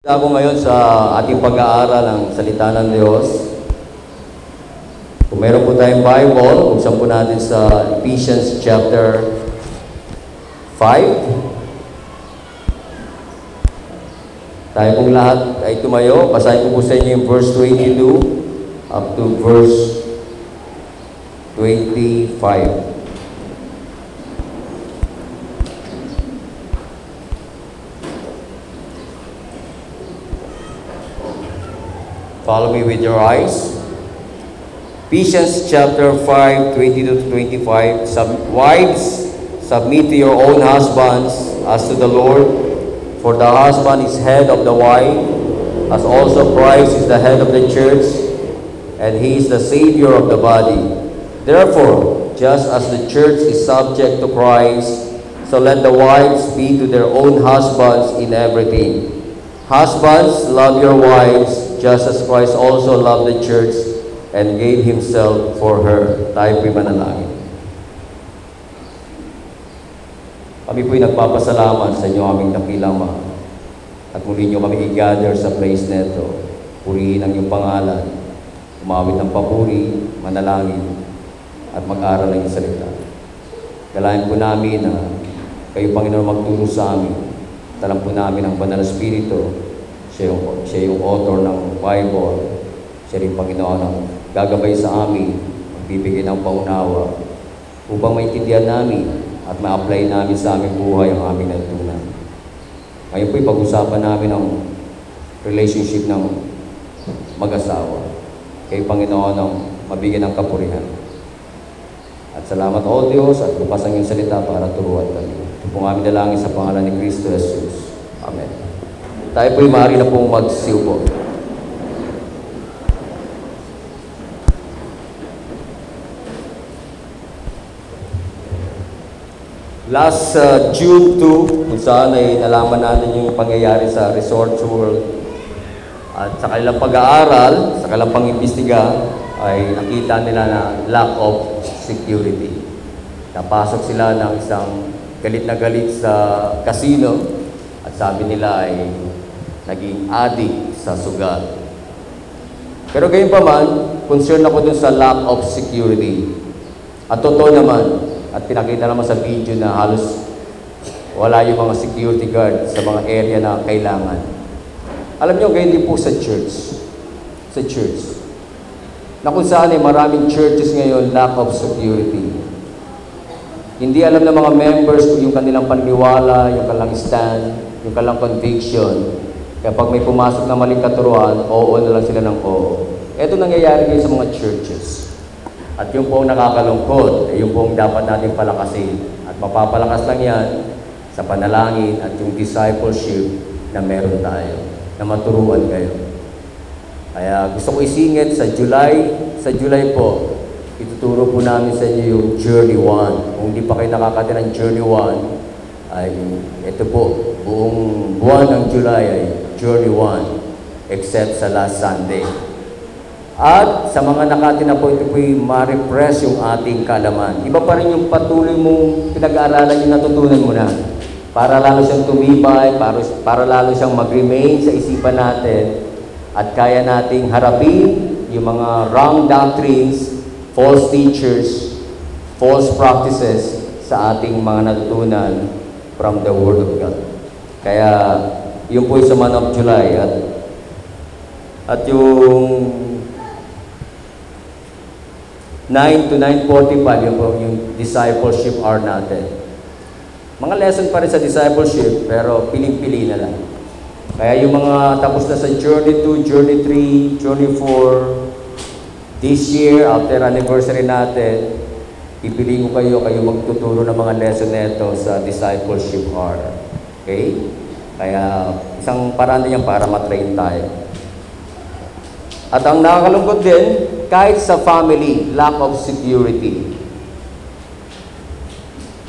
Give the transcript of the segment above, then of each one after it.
Ako ngayon sa ating pag-aaral ng salita ng Diyos. Kung meron po tayong Bible, buksan po natin sa Ephesians chapter 5. Tayo pong lahat ay tumayo. Basahin ko po sa inyo yung verse 22 up to verse 25. Follow me with your eyes. Ephesians chapter 5, 22 to 25. Sub- wives, submit to your own husbands as to the Lord, for the husband is head of the wife, as also Christ is the head of the church, and he is the Savior of the body. Therefore, just as the church is subject to Christ, so let the wives be to their own husbands in everything. Husbands, love your wives, just as Christ also loved the church and gave himself for her. Tayo po'y manalangin. Kami po'y nagpapasalamat sa inyo aming dakilang Ama. At muli niyo kami i-gather sa place neto. Purihin ang iyong pangalan. Umawit ng papuri, manalangin, at mag-aral ng salita. Galayan po namin na kayo, Panginoon, magturo sa amin. Talam po namin ang Banal na Espiritu. Siya yung, siya yung author ng Bible. Siya rin, Panginoon, ang gagabay sa amin, magbibigay ng paunawa, upang maintindihan namin at ma-apply namin sa aming buhay ang aming natutunan. Ngayon po'y pag-usapan namin ang relationship ng mag-asawa. Kay Panginoon ang mabigyan ng kapurihan. At salamat o Diyos at bukas ang iyong salita para turuan kami. Ito pong aming dalangin sa pangalan ni Kristo Jesus. Tayo po'y maaari na pong magsiupo. Last uh, June 2, kung saan ay nalaman natin yung pangyayari sa Resort World at sa kanilang pag-aaral, sa kanilang pang-imbestiga, ay nakita nila na lack of security. Napasok sila ng isang galit na galit sa casino at sabi nila ay naging addict sa sugal. Pero gayon pa man, concern ako dun sa lack of security. At totoo naman, at pinakita naman sa video na halos wala yung mga security guard sa mga area na kailangan. Alam nyo, ganyan din po sa church. Sa church. Na kung saan ay maraming churches ngayon, lack of security. Hindi alam ng mga members kung yung kanilang paniniwala, yung kanilang stand, yung kanilang conviction. Kapag may pumasok na maling katuruan, oo na lang sila ng oo. Ito nangyayari ngayon sa mga churches. At yung pong nakakalungkot, eh, yung pong dapat natin palakasin. At mapapalakas lang yan sa panalangin at yung discipleship na meron tayo, na maturuan kayo. Kaya gusto ko isingit sa July, sa July po, ituturo po namin sa inyo yung Journey 1. Kung hindi pa kayo nakakati ng Journey 1, ay ito po, buong buwan ng July ay 1, except sa last Sunday. At sa mga nakati na po, ito po'y ma-refresh yung ating kalaman. Iba pa rin yung patuloy mong pinag-aaralan yung natutunan mo na. Para lalo siyang tumibay, para, para lalo siyang mag-remain sa isipan natin at kaya nating harapin yung mga wrong doctrines, false teachers, false practices sa ating mga natutunan from the Word of God. Kaya, yun po yung sa month of July at at yung 9 to 9.45, yun yung discipleship hour natin. Mga lesson pa rin sa discipleship, pero piling-pili na lang. Kaya yung mga tapos na sa Journey 2, Journey 3, Journey 4, this year, after anniversary natin, pipiliin ko kayo, kayo magtuturo ng mga lesson neto sa discipleship hour. Okay? Kaya isang paraan din yan para matrain tayo. At ang nakakalungkot din, kahit sa family, lack of security.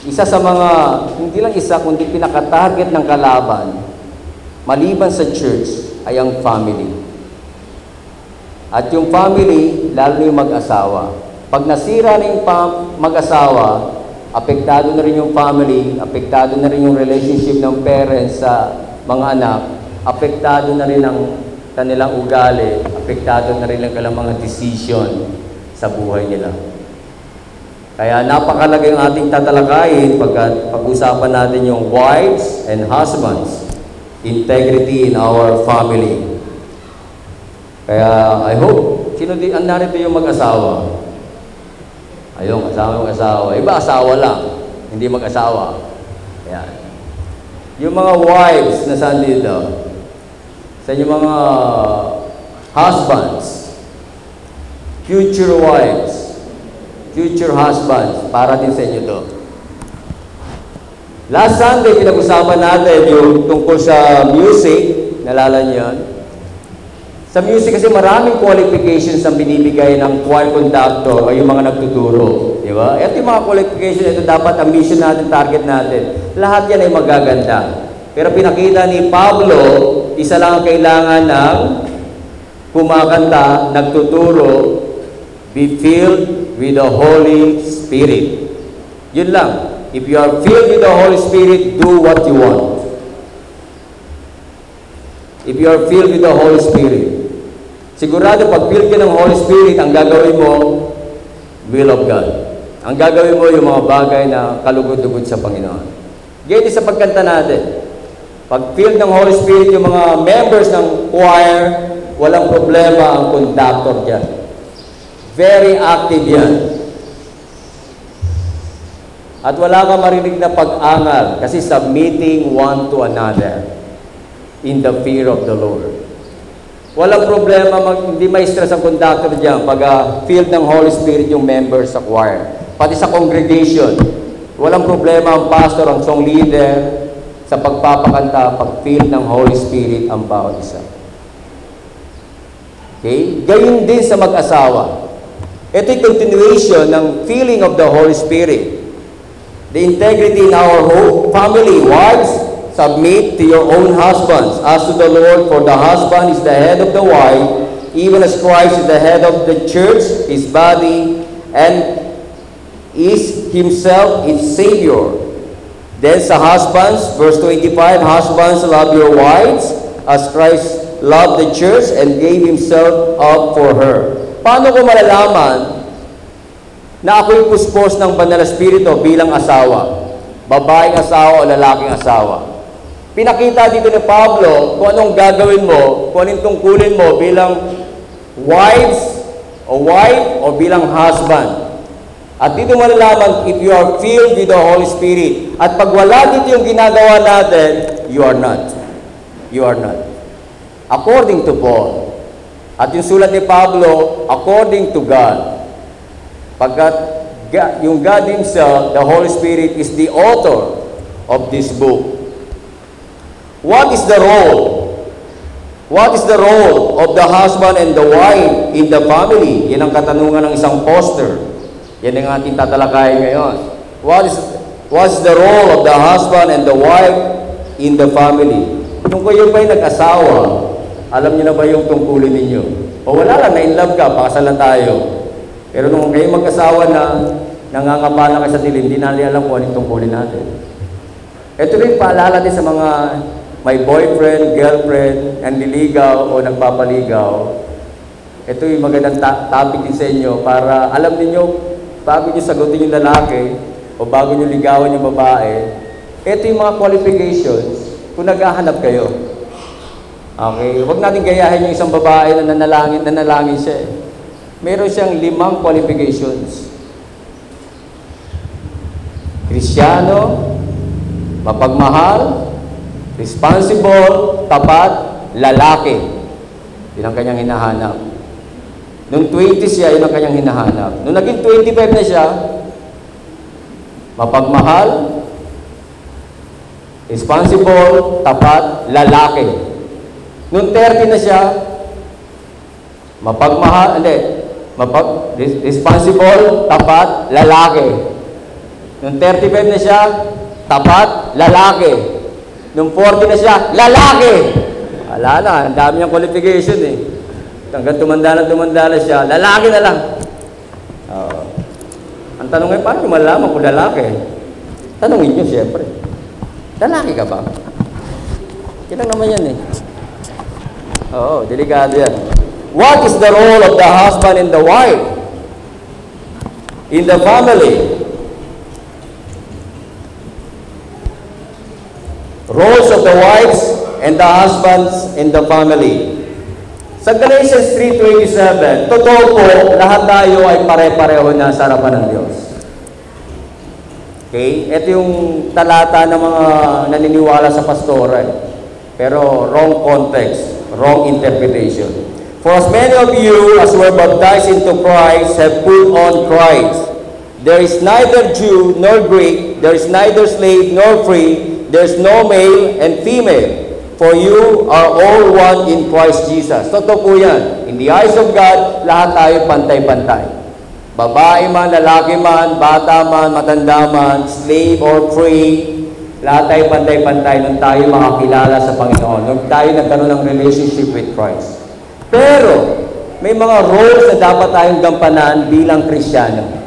Isa sa mga, hindi lang isa, kundi pinaka-target ng kalaban, maliban sa church, ay ang family. At yung family, lalo yung mag-asawa. Pag nasira na yung mag-asawa, apektado na rin yung family, apektado na rin yung relationship ng parents sa mga anak, apektado na rin ang kanilang ugali, apektado na rin ang kanilang mga decision sa buhay nila. Kaya napakalaga yung ating tatalakayin pagkat pag-usapan natin yung wives and husbands, integrity in our family. Kaya I hope, sino di, ang narito yung mag-asawa? Ayun, kasama yung asawa. Iba asawa lang, hindi mag-asawa. Yan. Yung mga wives na saan dito, sa inyong mga husbands, future wives, future husbands, para din sa inyo to. Last Sunday, pinag-usapan natin yung tungkol sa music, nalala niyo yun? Sa music kasi maraming qualifications ang binibigay ng choir conductor o yung mga nagtuturo. Di ba? Ito yung mga qualifications, ito dapat ang mission natin, target natin. Lahat yan ay magaganda. Pero pinakita ni Pablo, isa lang ang kailangan ng kumakanta, nagtuturo, be filled with the Holy Spirit. Yun lang. If you are filled with the Holy Spirit, do what you want. If you are filled with the Holy Spirit, sigurado pag filled ka ng Holy Spirit, ang gagawin mo, will of God. Ang gagawin mo yung mga bagay na kalugod-lugod sa Panginoon. Ganyan sa pagkanta natin. Pag filled ng Holy Spirit yung mga members ng choir, walang problema ang conductor dyan. Very active yan. At wala ka marinig na pag-angal kasi submitting one to another in the fear of the Lord. Walang problema, mag, hindi may stress ang conductor dyan pag uh, filled ng Holy Spirit yung members sa choir. Pati sa congregation, walang problema ang pastor, ang song leader, sa pagpapakanta, pag filled ng Holy Spirit ang bawat isa. Okay? Gayun din sa mag-asawa. Ito'y continuation ng feeling of the Holy Spirit. The integrity in our home, family, wives, submit to your own husbands, as to the Lord, for the husband is the head of the wife, even as Christ is the head of the church, his body, and is himself its Savior. Then sa husbands, verse 25, Husbands, love your wives, as Christ loved the church and gave himself up for her. Paano ko malalaman na ako'y puspos ng banal na spirito bilang asawa. Babaeng asawa o lalaking asawa. Pinakita dito ni Pablo kung anong gagawin mo, kung anong tungkulin mo bilang wives o wife o bilang husband. At dito malalaman if you are filled with the Holy Spirit. At pag wala dito yung ginagawa natin, you are not. You are not. According to Paul. At yung sulat ni Pablo, according to God. Pagkat yung God Himself, the Holy Spirit, is the author of this book. What is the role? What is the role of the husband and the wife in the family? Yan ang katanungan ng isang poster. Yan ang ating tatalakayin ngayon. What is, what is the role of the husband and the wife in the family? Nung kayo ba'y nag-asawa, alam niyo na ba yung tungkulin ninyo? O wala lang, na-in-love ka, pakasalan tayo. Pero nung kayo mag-asawa na, nangangapala ka sa dilim, hindi natin alam kung anong tungkulin natin. Ito rin paalala din sa mga may boyfriend, girlfriend, and niligaw o nagpapaligaw. Ito yung magandang topic din sa inyo para alam niyo bago niyo sagutin yung lalaki o bago niyo ligawan yung babae, ito yung mga qualifications kung naghahanap kayo. Okay, huwag natin gayahin yung isang babae na nanalangin, nanalangin siya eh meron siyang limang qualifications. Krisyano, mapagmahal, responsible, tapat, lalaki. Yun ang kanyang hinahanap. Nung 20 siya, yun ang kanyang hinahanap. Nung naging 25 na siya, mapagmahal, responsible, tapat, lalaki. Nung 30 na siya, mapagmahal, hindi, mapag, res- responsible, tapat, lalaki. Nung 35 na siya, tapat, lalaki. Nung 40 na siya, lalaki! Wala na, ang dami niyang qualification eh. Hanggang tumanda na tumanda na siya, lalaki na lang. Oo. ang tanong ay, paano niyo malalaman kung lalaki? Tanungin niyo, siyempre. Lalaki ka ba? Yan naman yan eh. Oo, delikado yan. What is the role of the husband and the wife in the family? Roles of the wives and the husbands in the family. Sa Galatians 3.27, totoo po, lahat tayo ay pare-pareho na sa harapan ng Diyos. Okay? Ito yung talata ng mga naniniwala sa pastora. eh. Pero wrong context, wrong interpretation. For as many of you as were baptized into Christ have put on Christ. There is neither Jew nor Greek, there is neither slave nor free, there is no male and female. For you are all one in Christ Jesus. Totoo po yan. In the eyes of God, lahat tayo pantay-pantay. Babae man, lalaki man, bata man, matanda man, slave or free, lahat tayo pantay-pantay nung tayo makakilala sa Panginoon. Nung tayo nagkaroon ng relationship with Christ. Pero, may mga roles na dapat tayong gampanan bilang Krisyano.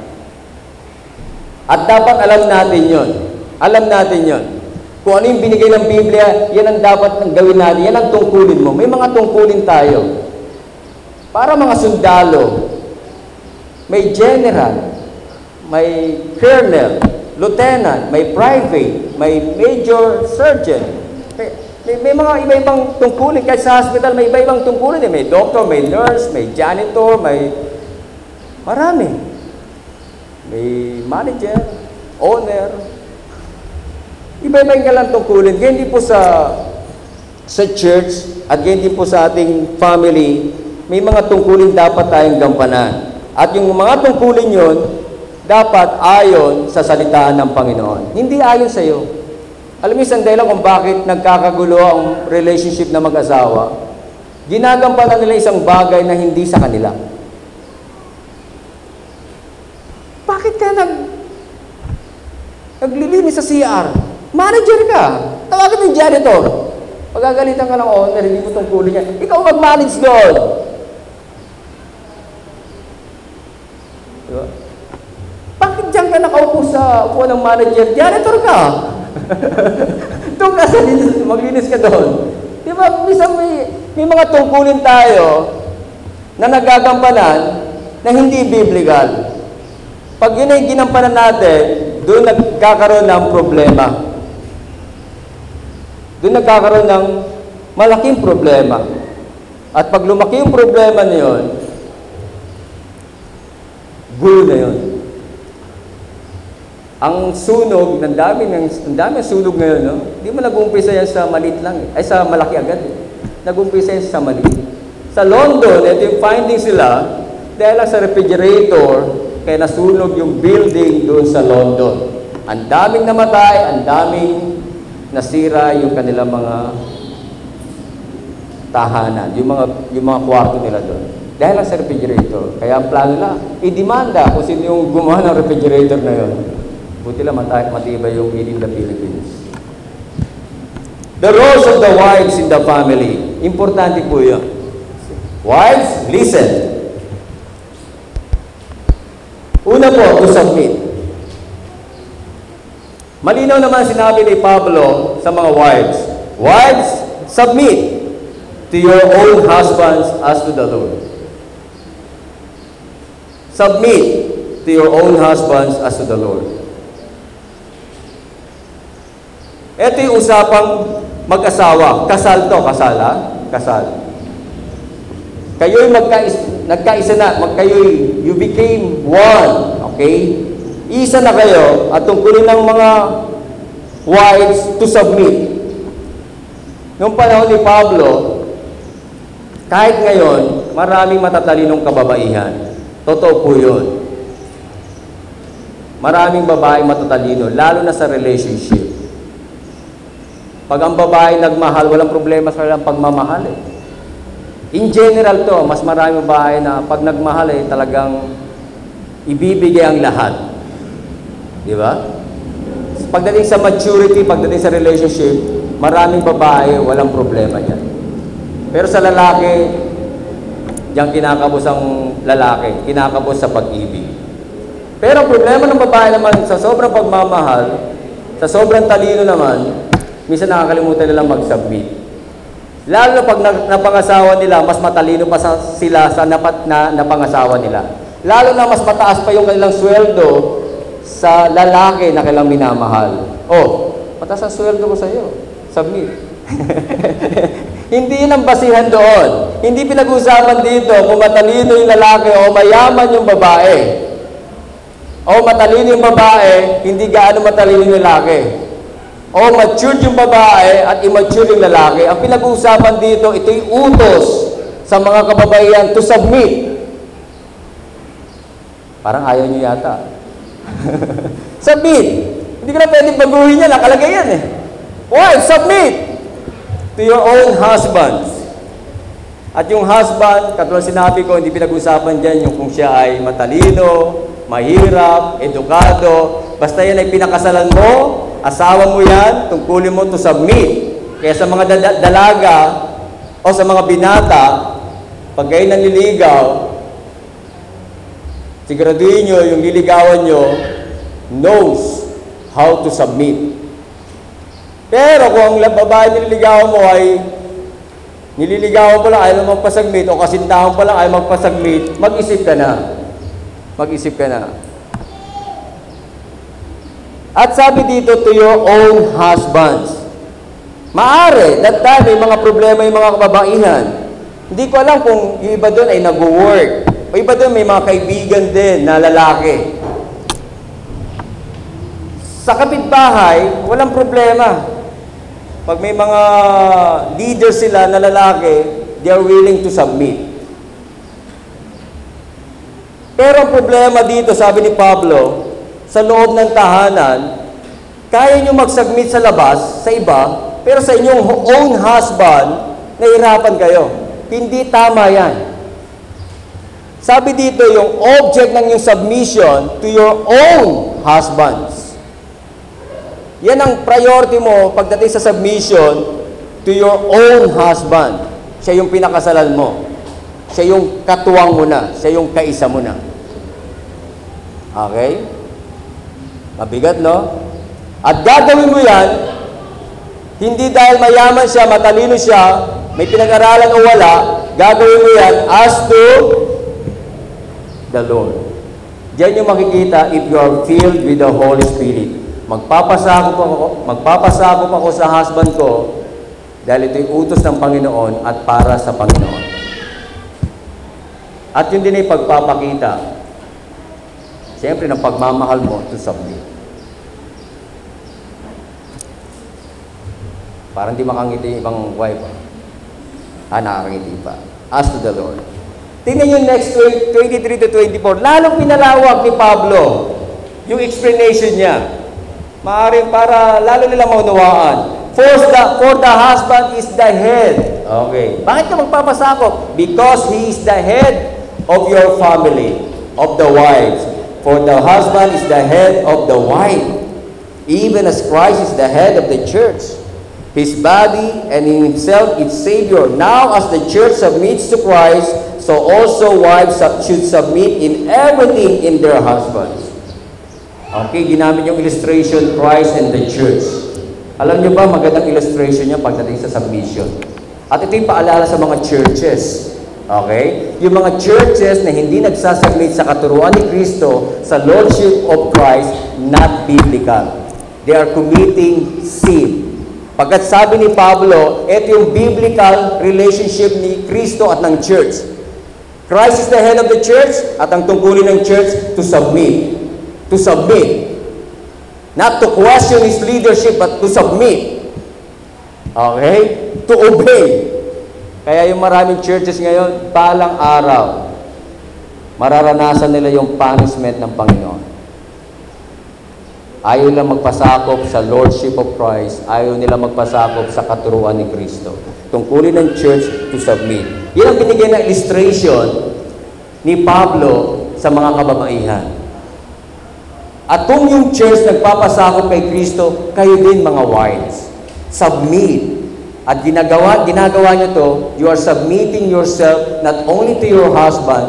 At dapat alam natin yon. Alam natin yon. Kung ano yung binigay ng Biblia, yan ang dapat ang gawin natin. Yan ang tungkulin mo. May mga tungkulin tayo. Para mga sundalo, may general, may colonel, lieutenant, may private, may major surgeon. May, may, may mga iba-ibang tungkulin. Kahit sa hospital, may iba-ibang tungkulin. Eh. May doctor, may nurse, may janitor, may... Marami. May manager, owner. Iba-iba yung kalang tungkulin. Ganyan din po sa sa church at ganyan din po sa ating family, may mga tungkulin dapat tayong gampanan. At yung mga tungkulin yon dapat ayon sa salitaan ng Panginoon. Hindi ayon sa iyo. Alam mo, isang dahilan kung bakit nagkakagulo ang relationship ng mag-asawa, ginagampanan nila isang bagay na hindi sa kanila. Bakit ka nag naglilinis sa CR? Manager ka. Tawagan mo yung janitor. Pagagalitan ka ng owner, hindi mo tungkulin niya. Ikaw mag-manage doon. Diba? Bakit dyan ka nakaupo sa upo ng manager? Janitor ka. doon ka sa linis, maglinis ka doon. Di ba, minsan may, may mga tungkulin tayo na nagagampanan na hindi biblical. Pag yun ay ginampanan natin, doon nagkakaroon ng problema. Doon nagkakaroon ng malaking problema. At pag lumaki yung problema na yun, gulo na yun. Ang sunog, ng dami ng, ang dami sunog ngayon, no? Hindi mo nag-umpisa yan sa maliit lang, eh. ay sa malaki agad. Eh. Nag-umpisa yan sa maliit. Sa London, ito yung finding sila, dahil sa refrigerator, kaya nasunog yung building doon sa London. Ang daming namatay, ang daming nasira yung kanilang mga tahanan, yung mga yung mga kwarto nila doon. Dahil lang sa refrigerator. Kaya ang plano nila, i-demanda kung sino yung gumawa ng refrigerator na yun. Buti lang mata- matibay yung in the Philippines. The roles of the wives in the family. Importante po yun. Wives, listen. Una po, to submit. Malinaw naman sinabi ni Pablo sa mga wives. Wives, submit to your own husbands as to the Lord. Submit to your own husbands as to the Lord. Ito yung usapang mag-asawa. Kasal to, kasal ha? Kasal. Kayo'y magkais, nagkaisa na, mag kayo'y, you became one. Okay? Isa na kayo at tungkulin ng mga wives to submit. Noong panahon ni Pablo, kahit ngayon, maraming matatalinong kababaihan. Totoo po yun. Maraming babae matatalino, lalo na sa relationship. Pag ang babae nagmahal, walang problema sa kanilang pagmamahal eh. In general to, mas maraming babae na pag nagmahal eh, talagang ibibigay ang lahat. Di ba? Pagdating sa maturity, pagdating sa relationship, maraming babae, walang problema niyan. Pero sa lalaki, diyan kinakabos ang lalaki, kinakabos sa pag-ibig. Pero ang problema ng babae naman, sa sobrang pagmamahal, sa sobrang talino naman, minsan nakakalimutan nilang mag-submit. Lalo na pag na- napangasawa nila, mas matalino pa sa, sila sa napat na napangasawa nila. Lalo na mas mataas pa yung kanilang sweldo sa lalaki na kailang minamahal. Oh, mataas ang sweldo ko sa iyo. Submit. Hindi yun ang basihan doon. Hindi pinag-usapan dito kung matalino yung lalaki o mayaman yung babae. O matalino yung babae, hindi gaano matalino yung lalaki. O matured yung babae at immature yung lalaki. Ang pinag-uusapan dito, ito'y utos sa mga kababaihan to submit. Parang ayaw nyo yata. submit! Hindi ko na pwedeng baguhin yan. Nakalagay yan eh. Why? Submit! To your own husbands. At yung husband, katulad sinabi ko, hindi pinag-usapan dyan yung kung siya ay matalino, mahirap, edukado. Basta yan ay pinakasalan mo, asawa mo yan, tungkulin mo to submit. Kaya sa mga da- dalaga o sa mga binata, pag kayo nanliligaw, siguraduhin nyo yung liligawan nyo knows how to submit. Pero kung ang babae nililigawan mo ay nililigawan pa lang, ayaw magpasagmit, o kasintahan pa lang, ayaw magpasagmit, mag-isip ka na. Mag-isip ka na. At sabi dito, to your own husbands. Maari, that time, may mga problema yung mga kababaihan. Hindi ko alam kung yung iba doon ay nag-work. O iba doon may mga kaibigan din na lalaki. Sa kapitbahay, walang problema. Pag may mga leaders sila na lalaki, they are willing to submit. Pero ang problema dito, sabi ni Pablo, sa loob ng tahanan, kaya nyo mag-submit sa labas, sa iba, pero sa inyong own husband, nahirapan kayo. Hindi tama yan. Sabi dito, yung object ng yung submission to your own husbands. Yan ang priority mo pagdating sa submission to your own husband. Siya yung pinakasalan mo. Siya yung katuwang mo na. Siya yung kaisa mo na. Okay? Mabigat, no? At gagawin mo yan, hindi dahil mayaman siya, matalino siya, may pinag-aralan o wala, gagawin mo yan as to the Lord. Diyan yung makikita if you are filled with the Holy Spirit. Magpapasakop ako, magpapasakop ako sa husband ko dahil ito'y utos ng Panginoon at para sa Panginoon. At yun din ay pagpapakita. Siyempre, ng pagmamahal mo to submit. Parang di makangiti ibang wife. Ah, nakakangiti pa. As to the Lord. Tingnan yung next 20 23 to 24. Lalong pinalawak ni Pablo yung explanation niya. Maaaring para lalo nila maunawaan. For the, for the husband is the head. Okay. Bakit ka magpapasakop? Because he is the head of your family, of the wives. For the husband is the head of the wife. Even as Christ is the head of the church. His body and in himself its Savior. Now as the church submits to Christ, so also wives should submit in everything in their husbands. Okay, ginamit yung illustration, Christ and the church. Alam niyo ba, magandang illustration niya pagdating sa submission. At ito yung paalala sa mga churches. Okay? Yung mga churches na hindi nagsasubmit sa katuruan ni Kristo sa Lordship of Christ, not biblical. They are committing sin. Pagkat sabi ni Pablo, ito yung biblical relationship ni Kristo at ng church. Christ is the head of the church at ang tungkulin ng church to submit. To submit. Not to question his leadership, but to submit. Okay? To obey. Kaya yung maraming churches ngayon, balang araw, mararanasan nila yung punishment ng Panginoon. Ayaw nila magpasakop sa Lordship of Christ. Ayaw nila magpasakop sa katuruan ni Kristo. Tungkulin ng church to submit. Yan ang binigay na illustration ni Pablo sa mga kababaihan. At kung yung church nagpapasakop kay Kristo, kayo din mga wives. Submit. At ginagawa, ginagawa nyo to, you are submitting yourself not only to your husband,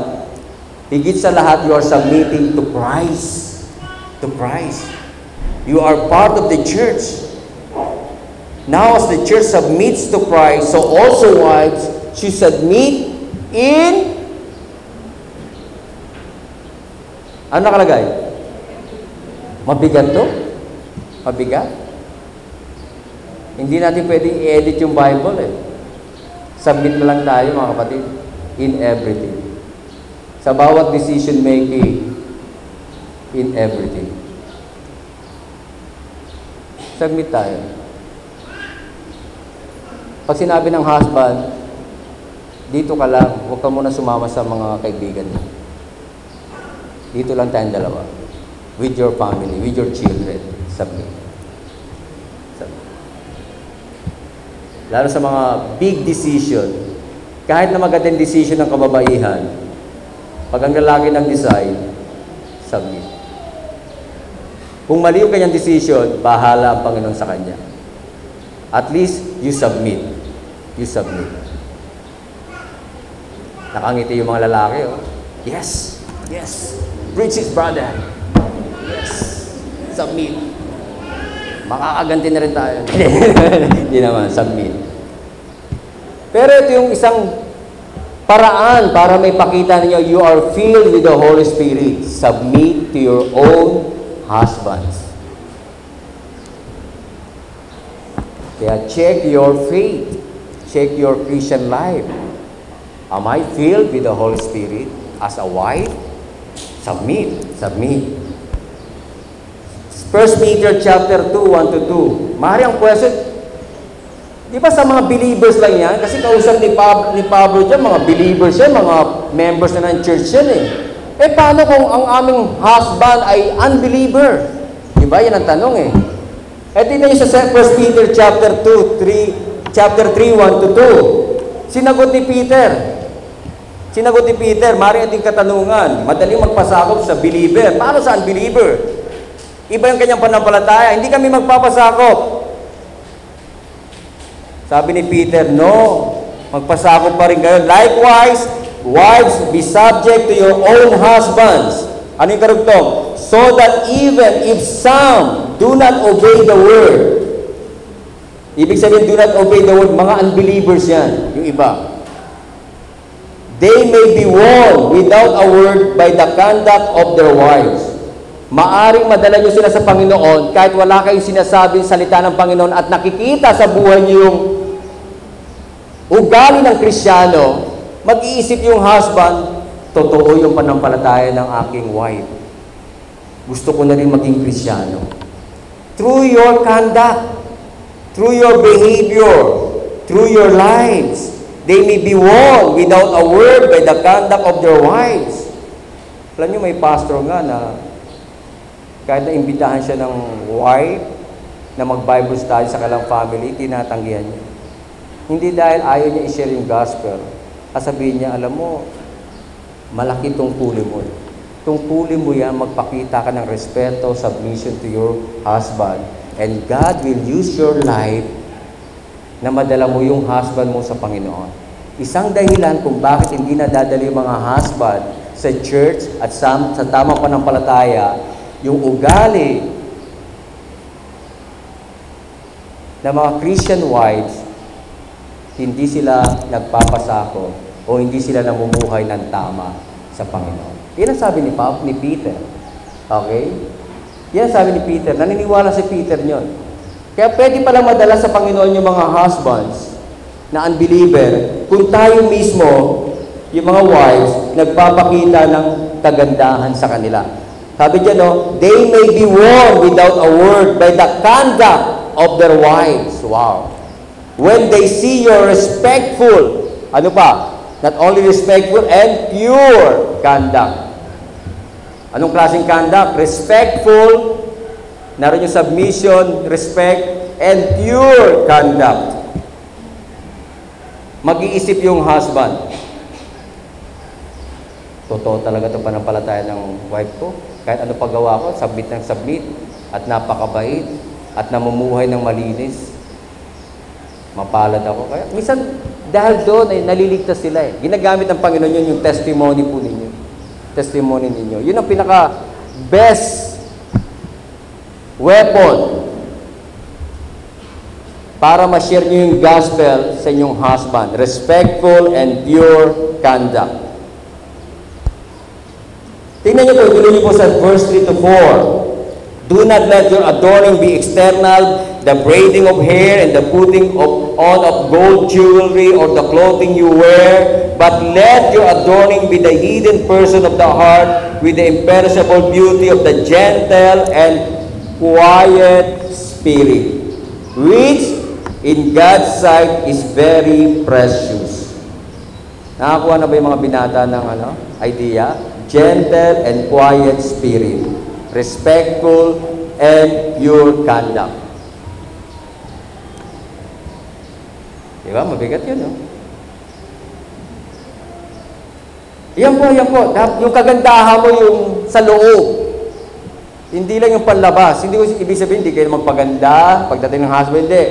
higit sa lahat, you are submitting to Christ. To Christ. You are part of the church. Now as the church submits to Christ, so also wives should submit in Ano nakalagay? Mabigat to? Mabigat? Hindi natin pwedeng i-edit yung Bible eh. Submit na lang tayo mga kapatid in everything. Sa bawat decision making in everything. Submit tayo. Pag sinabi ng husband, dito ka lang, huwag ka muna sumama sa mga kaibigan mo. Dito lang tayong dalawa. With your family, with your children. Submit. Submit. Lalo sa mga big decision, kahit na magandang decision ng kababaihan, pag ang lalaki nag-decide, submit. Kung mali yung kanyang decision, bahala ang Panginoon sa kanya. At least, you submit. You submit. Nakangiti yung mga lalaki, oh. Yes! Yes! Preach it, brother! Yes! Submit. Makakaganti na rin tayo. Hindi naman, submit. Pero ito yung isang paraan para may pakita ninyo, you are filled with the Holy Spirit. Submit to your own husbands. Kaya check your faith. Check your Christian life. Am I filled with the Holy Spirit as a wife? Submit. Submit. 1 Peter chapter 2, 1 to 2. Mari ang question, di ba sa mga believers lang yan? Kasi kausap ni Pablo, ni Pablo dyan, mga believers yan, mga members na ng church yan eh. Eh paano kung ang aming husband ay unbeliever? Di ba? Yan ang tanong eh. Eh tingnan niyo sa 1 Peter chapter 2, 3, chapter 3, 1 to 2. Sinagot ni Peter. Sinagot ni Peter, mari ating katanungan, madaling magpasakop sa believer. Paano sa unbeliever? Iba yung kanyang panampalataya. Hindi kami magpapasakop. Sabi ni Peter, no. Magpasakop pa rin kayo. Likewise, wives, be subject to your own husbands. Ano yung karugtong? So that even if some do not obey the word, ibig sabihin, do not obey the word, mga unbelievers yan, yung iba. They may be won without a word by the conduct of their wives. Maaring madala nyo sila sa Panginoon kahit wala kayong sinasabi salita ng Panginoon at nakikita sa buhay nyo yung ugali ng Krisyano, mag-iisip yung husband, totoo yung panampalataya ng aking wife. Gusto ko na rin maging Krisyano. Through your conduct, through your behavior, through your lives, they may be won without a word by the conduct of their wives. Alam nyo, may pastor nga na kahit na imbitahan siya ng wife na mag-Bible study sa kanilang family, tinatanggihan niya. Hindi dahil ayaw niya i-share yung gospel. Kasabihin niya, alam mo, malaki tungkulin mo. Tungkulin mo yan, magpakita ka ng respeto, submission to your husband. And God will use your life na madala mo yung husband mo sa Panginoon. Isang dahilan kung bakit hindi nadadala yung mga husband sa church at sa, sa tamang panampalataya, yung ugali ng mga Christian wives, hindi sila nagpapasako o hindi sila namumuhay ng tama sa Panginoon. Yan ang sabi ni, Pap, ni Peter. Okay? Yan sabi ni Peter. Naniniwala si Peter nyon. Kaya pwede pala madala sa Panginoon yung mga husbands na unbeliever kung tayo mismo, yung mga wives, nagpapakita ng kagandahan sa kanila. Sabi dyan, no, they may be won without a word by the conduct of their wives. Wow. When they see your respectful, ano pa? Not only respectful and pure conduct. Anong klaseng conduct? Respectful, naroon yung submission, respect, and pure conduct. Mag-iisip yung husband. Totoo talaga itong panampalataya ng wife ko. Kahit ano paggawa ko, submit ng submit. At napakabait. At namumuhay ng malinis. Mapalad ako. Kaya minsan, dahil doon ay naliligtas sila eh. Ginagamit ng Panginoon yun yung testimony po ninyo. Testimony ninyo. Yun ang pinaka best weapon para ma-share nyo yung gospel sa inyong husband. Respectful and pure conduct. Tingnan niyo po, tuloy po sa verse 3 to 4. Do not let your adorning be external, the braiding of hair and the putting of, on of gold jewelry or the clothing you wear, but let your adorning be the hidden person of the heart with the imperishable beauty of the gentle and quiet spirit, which in God's sight is very precious. Nakakuha na ba yung mga binata ng ano, idea? Gentle and quiet spirit. Respectful and pure conduct. Ba? Mabigat yun, no? Yan po, yan po. Yung kagandahan mo yung sa loob. Hindi lang yung panlabas. Hindi ko ibig sabihin, hindi kayo magpaganda pagdating ng husband. Hindi.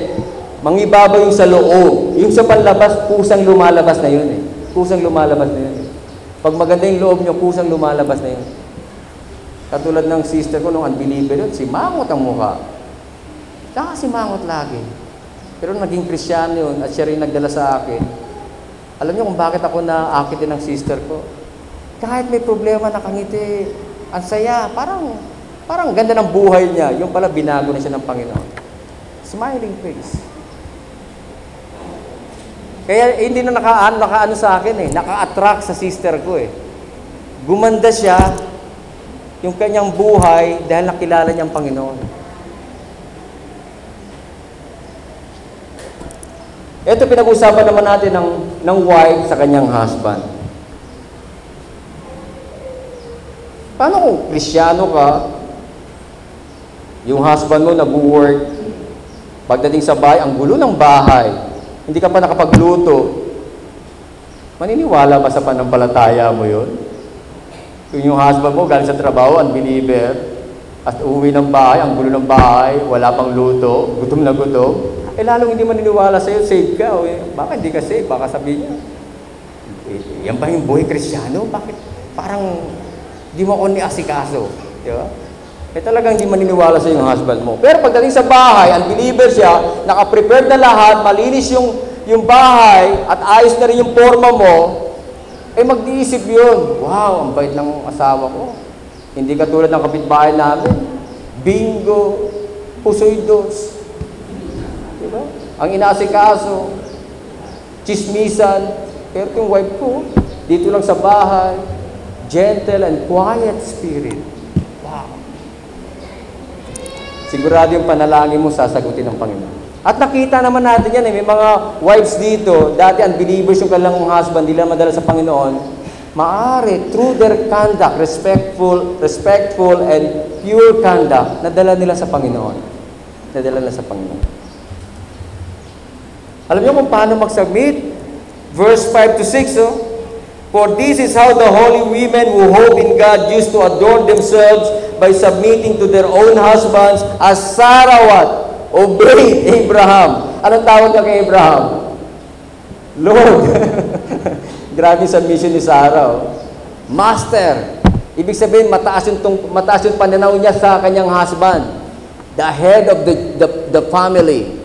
Mangibabaw yung sa loob. Yung sa panlabas, kusang lumalabas na yun eh. Kusang lumalabas na yun eh. Pag maganda yung loob nyo, kusang lumalabas na yun. Katulad ng sister ko nung unbeliever yun, si Mangot ang mukha. Tsaka si Mangot lagi. Pero naging krisyano yun at siya rin nagdala sa akin. Alam niyo kung bakit ako naakitin ng sister ko? Kahit may problema, nakangiti. Ang saya. Parang, parang ganda ng buhay niya. Yung pala, binago na siya ng Panginoon. Smiling face. Kaya hindi na nakaano, nakaano sa akin eh. Naka-attract sa sister ko eh. Gumanda siya yung kanyang buhay dahil nakilala niya ang Panginoon. Ito pinag-usapan naman natin ng, ng wife sa kanyang husband. Paano kung krisyano ka, yung husband mo nag-work, pagdating sa bahay, ang gulo ng bahay, hindi ka pa nakapagluto, maniniwala ba sa panampalataya mo yun? Kung yung husband mo galing sa trabaho, unbeliever, at uwi ng bahay, ang gulo ng bahay, wala pang luto, gutom na gutom, eh lalong hindi maniniwala sa'yo, save ka. O, eh, baka hindi ka save, baka sabihin niya, eh, yan ba yung buhay kristyano? Bakit parang di mo ako ni asikaso? Di ba? Eh talagang hindi maniniwala sa yung husband mo. Pero pagdating sa bahay, unbeliever siya, naka-prepared na lahat, malinis yung, yung bahay, at ayos na rin yung forma mo, eh mag-iisip yun, wow, ang bait ng asawa ko. Hindi katulad ng kapitbahay namin. Bingo, pusoy dos. Diba? Ang inaasikaso, chismisan, pero yung wife ko, dito lang sa bahay, gentle and quiet spirit. Wow. Sigurado yung panalangin mo sasagutin ng Panginoon. At nakita naman natin yan, eh, may mga wives dito, dati unbelievers yung kanilang husband, lang madala sa Panginoon, maaari, through their conduct, respectful, respectful and pure conduct, nadala nila sa Panginoon. Nadala nila sa Panginoon. Alam niyo kung paano mag-submit? Verse 5 to 6, oh. For this is how the holy women who hope in God used to adorn themselves by submitting to their own husbands as Sarah what? Obeyed Abraham. Anong tawag niya kay Abraham? Lord. Grabe sa mission ni Sarah. Oh. Master. Ibig sabihin, mataas yung, tung, mataas yung pananaw niya sa kanyang husband. The head of the, the, the family.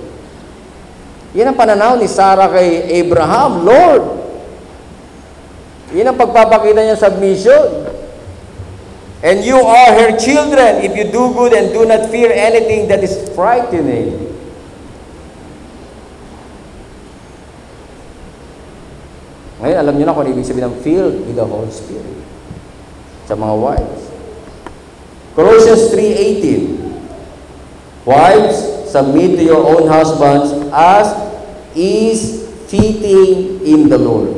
Yan ang pananaw ni Sarah kay Abraham, Lord. Yan ang pagpapakita niya sa mission. And you are her children if you do good and do not fear anything that is frightening. Ngayon, alam niyo na kung ano ibig sabihin ng filled with the Holy Spirit sa mga wives. Colossians 3.18 Wives, submit to your own husbands as is fitting in the Lord.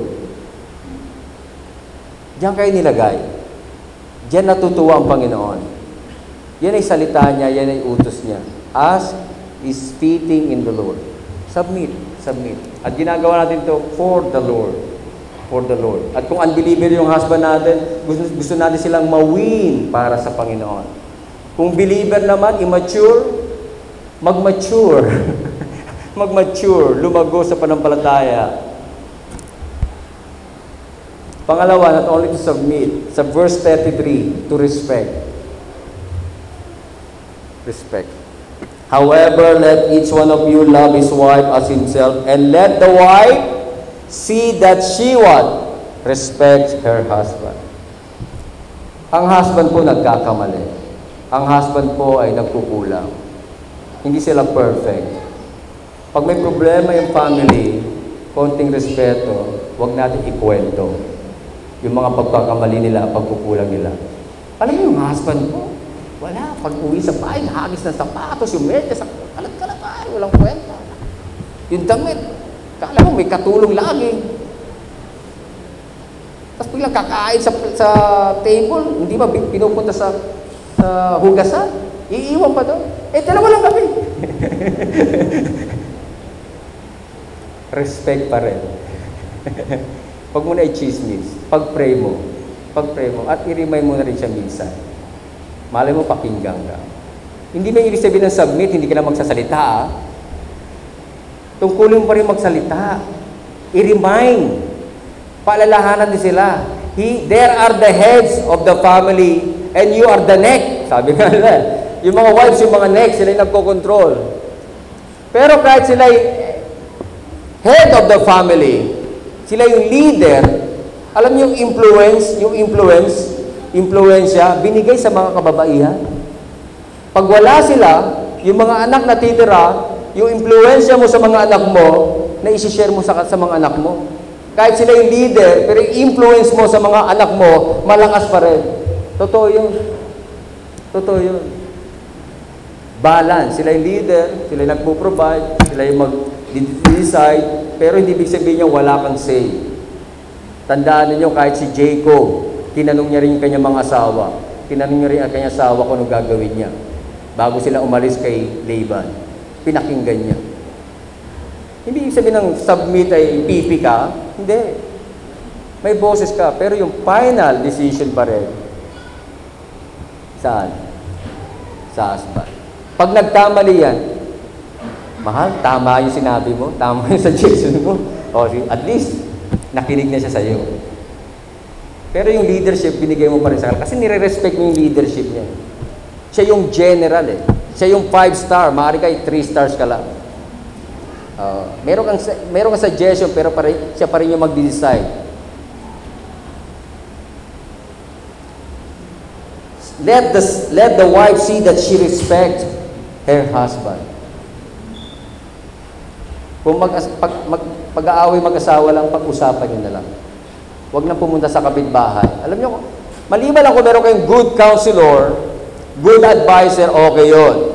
Diyan kayo nilagay. Diyan natutuwa ang Panginoon. Yan ay salita niya, yan ay utos niya. As is fitting in the Lord. Submit, submit. At ginagawa natin to for the Lord. For the Lord. At kung unbeliever yung husband natin, gusto, gusto natin silang mawin para sa Panginoon. Kung believer naman, immature, mag-mature. mag-mature, lumago sa panampalataya. Pangalawa, not only to submit, sa verse 33, to respect. Respect. However, let each one of you love his wife as himself, and let the wife see that she what? Respects her husband. Ang husband po nagkakamali. Ang husband po ay nagkukulang. Hindi sila perfect. Pag may problema yung family, konting respeto, huwag natin ikwento. Yung mga pagkakamali nila, pagkukulang nila. Alam mo yung husband ko, wala. Pag uwi sa bahay, hagis ng sapatos, yung medyas, kalat-kalat ay, walang kwenta. Yung damit, kala mo may katulong lagi. Tapos biglang kakain sa, sa table, hindi ba pinupunta sa, sa hugasan? Iiwan pa doon. Eh, dalawa lang kami. Respect pa rin. Huwag mo na i-chismis. Pag-pray mo. Pag-pray mo. At i-remind mo na rin siya minsan. Malay mo, pakinggan ka. Hindi na ibig sabihin ng submit, hindi ka na magsasalita. ah. Tungkulin mo pa rin magsalita. I-remind. Paalalahanan din sila. He, there are the heads of the family and you are the neck. Sabi nga nila. Yung mga wives, yung mga neck, sila yung nagko-control. Pero kahit sila head of the family, sila yung leader, alam niyo yung influence, yung influence, influensya, binigay sa mga kababaihan. Pag wala sila, yung mga anak na titira, yung influensya mo sa mga anak mo, na isi-share mo sa, sa mga anak mo. Kahit sila yung leader, pero yung influence mo sa mga anak mo, malakas pa rin. Totoo yun. Totoo yun. Balance. Sila yung leader, sila yung nagpo-provide, sila yung mag-decide, pero hindi ibig sabihin niya wala kang say. Tandaan ninyo, kahit si Jacob, tinanong niya rin yung kanyang mga asawa. Tinanong niya rin ang kanyang asawa kung anong gagawin niya. Bago sila umalis kay Laban. Pinakinggan niya. Hindi ibig sabihin ng submit ay pipi ka. Hindi. May boses ka, pero yung final decision pa rin, saan? Sa husband. Pag nagkamali yan, mahal, tama yung sinabi mo, tama yung suggestion mo. O, at least, nakinig na siya sa'yo. Pero yung leadership, binigay mo pa rin sa kanya. Kasi nire-respect mo yung leadership niya. Siya yung general eh. Siya yung five star. Maaari ka, three stars ka lang. Uh, meron kang meron kang suggestion pero pa rin, siya pa rin yung magde-decide. Let the let the wife see that she respects her husband. Kung mag, pag, mag, pag-aaway mag-asawa lang, pag-usapan nyo na lang. Huwag na pumunta sa kapitbahay. Alam nyo, maliban lang kung meron kayong good counselor, good advisor, okay yon.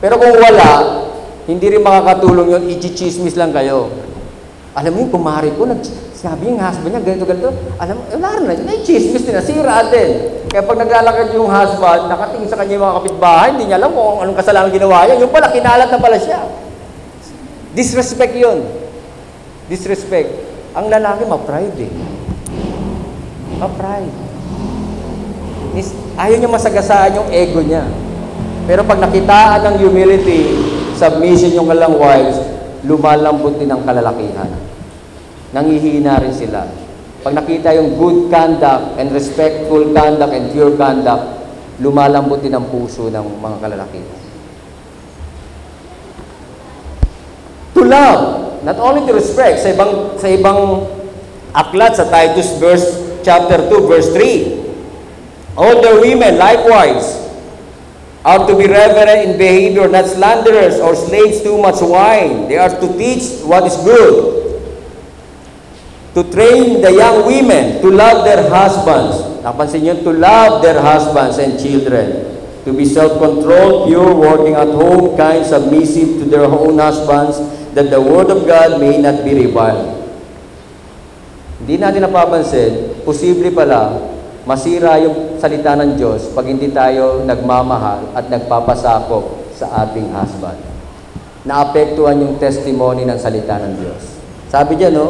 Pero kung wala, hindi rin makakatulong yun, i-chismis lang kayo. Alam mo yung kumari ko, sabi yung husband niya, ganito, ganito. Alam mo, wala rin na, chismis din, nasira din. Kaya pag naglalakad yung husband, nakatingin sa kanya yung mga kapitbahay, hindi niya alam kung anong kasalanan ginawa niya. Yung pala, kinalat na pala siya. Disrespect yun. Disrespect. Ang lalaki, ma-pride eh. Ma-pride. Ayaw niya masagasaan yung ego niya. Pero pag nakitaan ng humility, submission yung kalang wives, lumalambot din ang kalalakihan. Nangihina rin sila. Pag nakita yung good conduct and respectful conduct and pure conduct, lumalambot din ang puso ng mga kalalakihan. To love, not only to respect, sa ibang, sa ibang aklat sa Titus verse, chapter 2, verse 3. Older women, likewise, are to be reverent in behavior, not slanderers or slaves too much wine. They are to teach what is good. To train the young women to love their husbands. Napansin nyo, to love their husbands and children. To be self-controlled, pure, working at home, kind, submissive to their own husbands, that the word of God may not be reviled. Hindi natin napapansin, posible pala masira yung salita ng Diyos pag hindi tayo nagmamahal at nagpapasakop sa ating husband. Naapektuhan yung testimony ng salita ng Diyos. Sabi diyan, no?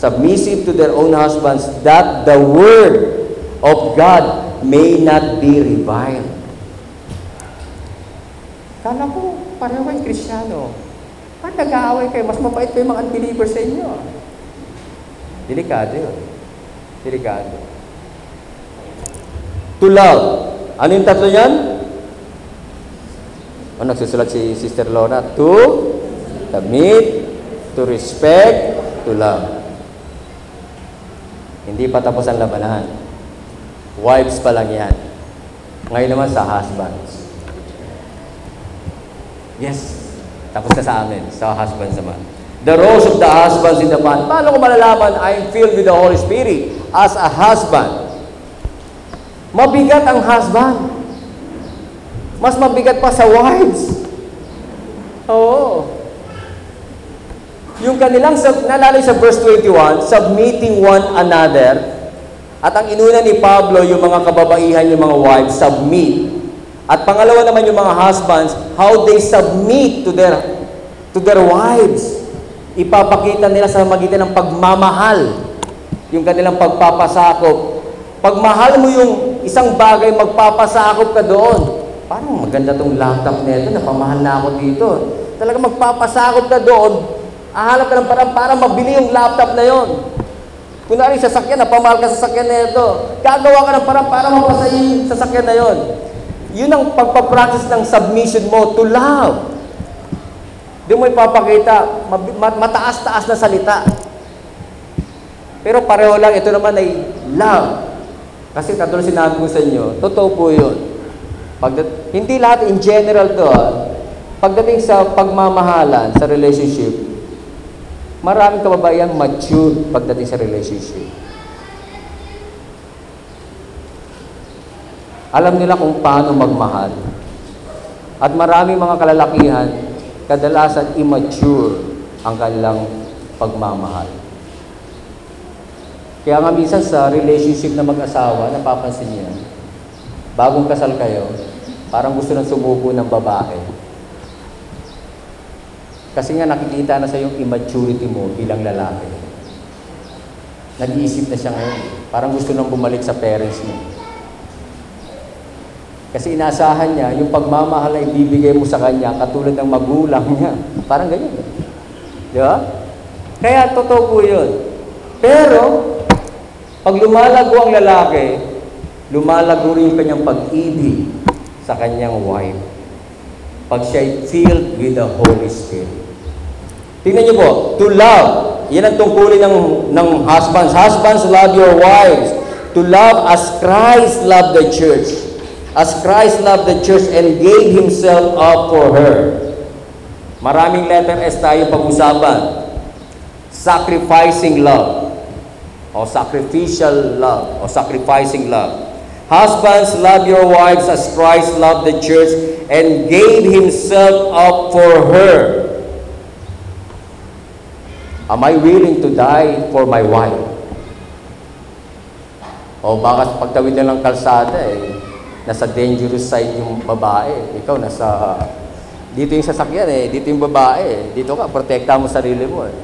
Submissive to their own husbands that the word of God may not be reviled. Kala ko, pareho kayo Kristiyano. Pag nag-aaway kayo, mas mabait pa yung mga unbelievers sa inyo. Delikado yun. Delikado. To love. Ano yung tatlo yan? O nagsusulat si Sister Lona, to submit, to respect, to love. Hindi pa tapos ang labanan. Wives pa lang yan. Ngayon naman sa husbands. Yes, tapos na sa amin, sa husbands naman. The roles of the husbands in the band. Paano ko malalaman I'm filled with the Holy Spirit as a husband? Mabigat ang husband. Mas mabigat pa sa wives. Oo. Yung kanilang, naalala sa verse 21, submitting one another, at ang inuna ni Pablo, yung mga kababaihan, yung mga wives, submit. At pangalawa naman yung mga husbands, how they submit to their to their wives. Ipapakita nila sa magitan ng pagmamahal, yung kanilang pagpapasakop. Pagmahal mo yung isang bagay, magpapasakop ka doon. Parang maganda tong laptop nito, napamahal na ako dito. Talaga magpapasakop ka doon, ahalap ka ng parang para mabili yung laptop na yon. Kunwari, sasakyan, napamahal ka sa sasakyan na ito. Gagawa ka ng parang para mapasa yung sasakyan na yon. Yun ang pagpapractice ng submission mo to love. Di mo ipapakita, mataas-taas na salita. Pero pareho lang, ito naman ay love. Kasi katulad sinabi ko sa inyo, totoo po yun. Pagdat- hindi lahat in general to, ah. pagdating sa pagmamahalan, sa relationship, maraming kababayan mature pagdating sa relationship. Alam nila kung paano magmahal. At maraming mga kalalakihan, kadalasan immature ang kanilang pagmamahal. Kaya nga minsan sa relationship na mag-asawa, napapansin niyo bagong kasal kayo, parang gusto nang sumuko ng babae. Kasi nga nakikita na sa yung immaturity mo bilang lalaki. Nag-iisip na siya ngayon. Parang gusto nang bumalik sa parents mo. Kasi inaasahan niya, yung pagmamahal na ibibigay mo sa kanya, katulad ng magulang niya. Parang ganyan. Di ba? Kaya totoo po yun. Pero, pag lumalago ang lalaki, lumalago rin yung kanyang pag-ibig sa kanyang wife. Pag siya'y filled with the Holy Spirit. Tingnan niyo po, to love. Yan ang tungkulin ng, ng husbands. Husbands, love your wives. To love as Christ loved the church. As Christ loved the church and gave Himself up for her. Maraming letter S tayo pag-usapan. Sacrificing love. O sacrificial love. O sacrificing love. Husbands, love your wives as Christ loved the church and gave Himself up for her. Am I willing to die for my wife? O baka pagtawid na lang kalsada eh, nasa dangerous side yung babae. Ikaw nasa, dito yung sasakyan eh, dito yung babae eh. Dito ka, protekta mo sarili mo eh.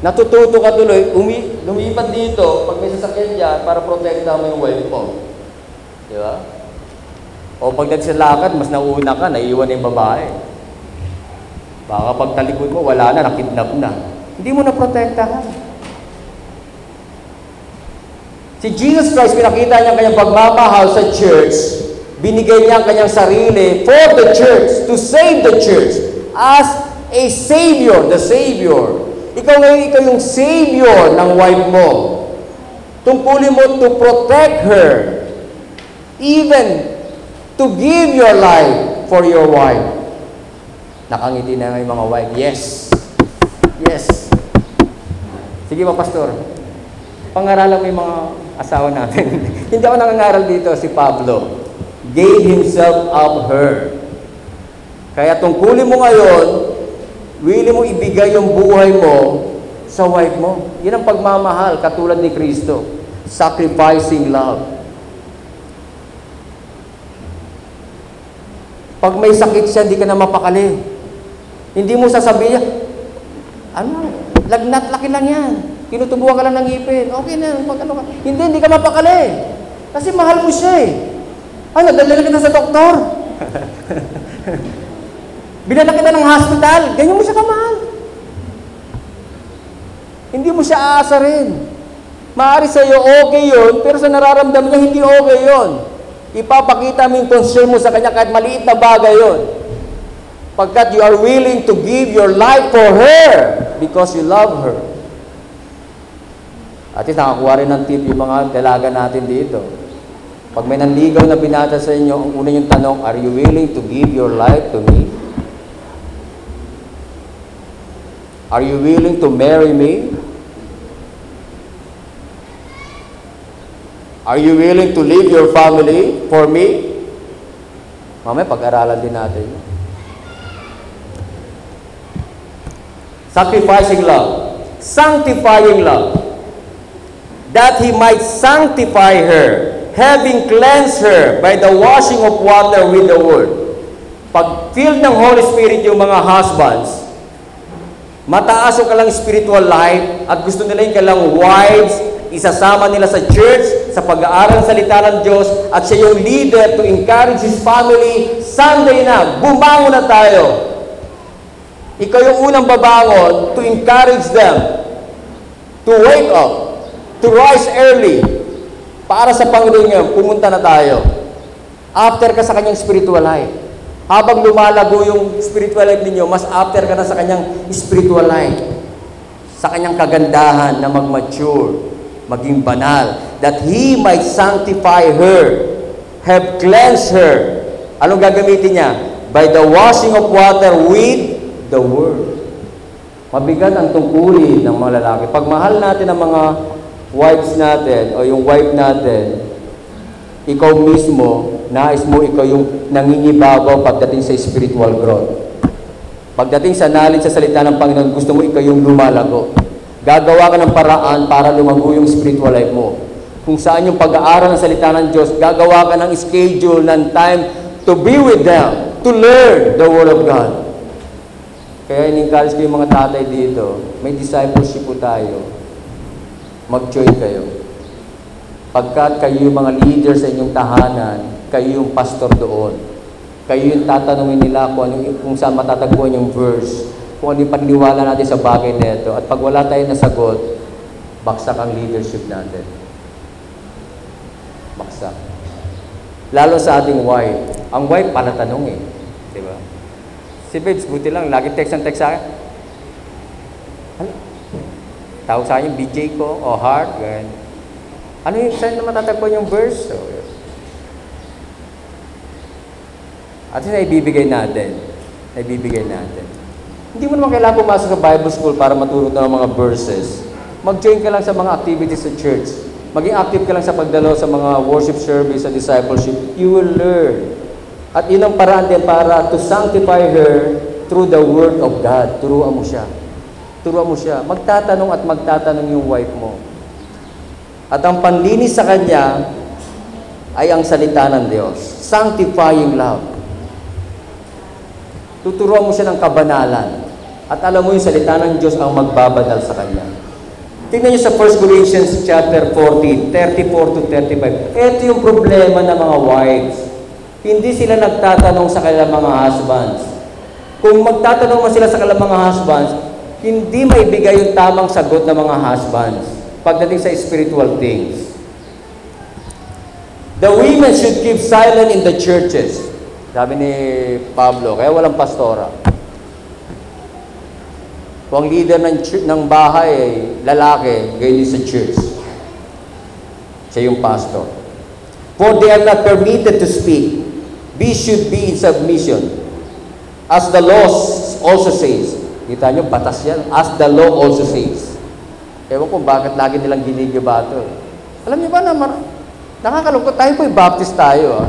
Natututo ka tuloy, umi, lumipat dito, pag may sasakyan dyan, para protekta mo yung wife mo. Di ba? O pag nagsalakad, mas nauna ka, naiiwan na yung babae. Baka pag talikod mo, wala na, nakidnap na. Hindi mo na protektahan. Si Jesus Christ, pinakita niya ang kanyang pagmamahal sa church. Binigay niya ang kanyang sarili for the church, to save the church, as a Savior, the Savior. Ikaw ngayon, ikaw yung Savior ng wife mo. Tungkulin mo to protect her, even to give your life for your wife. Nakangiti na yung mga wife. Yes. Yes. Sige ba, Pastor? Pangaralan mo yung mga asawa natin. Hindi ako nangangaral dito, si Pablo. Gave himself up her. Kaya tungkulin mo ngayon, willing mo ibigay yung buhay mo sa wife mo. Yan ang pagmamahal, katulad ni Kristo. Sacrificing love. Pag may sakit siya, hindi ka na mapakali. Hindi mo sasabihin, ano, lagnat, laki lang yan. Tinutubuhan ka lang ng ngipin. Okay na, mag ano ka. Hindi, hindi ka mapakali. Kasi mahal mo siya eh. Ano, dali na kita sa doktor. Binala kita ng hospital. Ganyan mo siya kamahal. Hindi mo siya aasarin. Maari sa'yo okay yun, pero sa nararamdaman niya, hindi okay yun. Ipapakita mo yung concern mo sa kanya kahit maliit na bagay yun. Pagkat you are willing to give your life for her because you love her. At least nakakuha rin ng tip yung mga dalaga natin dito. Pag may nanligaw na binata sa inyo, ang una yung tanong, are you willing to give your life to me? Are you willing to marry me? Are you willing to leave your family for me? Mamaya pag-aralan din natin. yun. Sacrificing love. Sanctifying love. That he might sanctify her, having cleansed her by the washing of water with the word. Pag filled ng Holy Spirit yung mga husbands, mataas yung kalang spiritual life at gusto nila yung kalang wives, isasama nila sa church, sa pag-aaral ng salita ng Diyos, at siya yung leader to encourage his family. Sunday na, bumangon na tayo. Ikaw yung unang babangon to encourage them to wake up, to rise early, para sa Panginoon pumunta na tayo. After ka sa kanyang spiritual life. Habang lumalago yung spiritual life ninyo, mas after ka na sa kanyang spiritual life. Sa kanyang kagandahan na mag-mature, maging banal, that He might sanctify her, have cleansed her. Anong gagamitin niya? By the washing of water with the Word. Mabigat ang tungkulin ng mga lalaki. Pag mahal natin ang mga wives natin o yung wife natin, ikaw mismo, nais mo ikaw yung nangingibabaw pagdating sa spiritual growth. Pagdating sa knowledge sa salita ng Panginoon, gusto mo ikaw yung lumalago. Gagawa ka ng paraan para lumago yung spiritual life mo. Kung saan yung pag-aaral ng salita ng Diyos, gagawa ka ng schedule, ng time to be with them, to learn the Word of God. Kaya in-encourage ko yung mga tatay dito, may discipleship po tayo. Mag-join kayo. Pagkat kayo yung mga leader sa inyong tahanan, kayo yung pastor doon. Kayo yung tatanungin nila kung, ano, kung saan matatagpuan yung verse, kung ano yung paniniwala natin sa bagay na ito. At pag wala tayong nasagot, baksak ang leadership natin. Baksak. Lalo sa ating wife. Ang wife, panatanong eh. Si Babes, buti lang, lagi text ang text sa akin. Ano? Tawag sa akin, BJ ko, o heart, ganyan. Ano yung, saan na matatagpuan yung verse? So, yun. At yun, naibibigay natin. Naibibigay natin. Hindi mo naman kailangan pumasok sa Bible school para maturo ng mga verses. Mag-join ka lang sa mga activities sa church. Maging active ka lang sa pagdalo sa mga worship service, sa discipleship. You will learn. At yun ang paraan din para to sanctify her through the Word of God. Turuan mo siya. Turuan mo siya. Magtatanong at magtatanong yung wife mo. At ang panlinis sa kanya ay ang salita ng Diyos. Sanctifying love. Tuturuan mo siya ng kabanalan. At alam mo yung salita ng Diyos ang magbabanal sa kanya. Tingnan niyo sa 1 Corinthians chapter 14, 34 to 35. Ito yung problema ng mga wives. Hindi sila nagtatanong sa kanilang mga husbands. Kung magtatanong man sila sa kanilang mga husbands, hindi maibigay yung tamang sagot ng mga husbands pagdating sa spiritual things. The women should keep silent in the churches. Sabi ni Pablo, kaya walang pastora. Kung ang leader ng, ng bahay ay lalaki, gayon din sa church. Siya yung pastor. For they are not permitted to speak. We should be in submission. As the law also says. Kita nyo, batas yan. As the law also says. Ewan ko bakit lagi nilang ginigiba ito. Alam niyo ba na mar- nakakalungkot tayo po'y baptist tayo. Ah.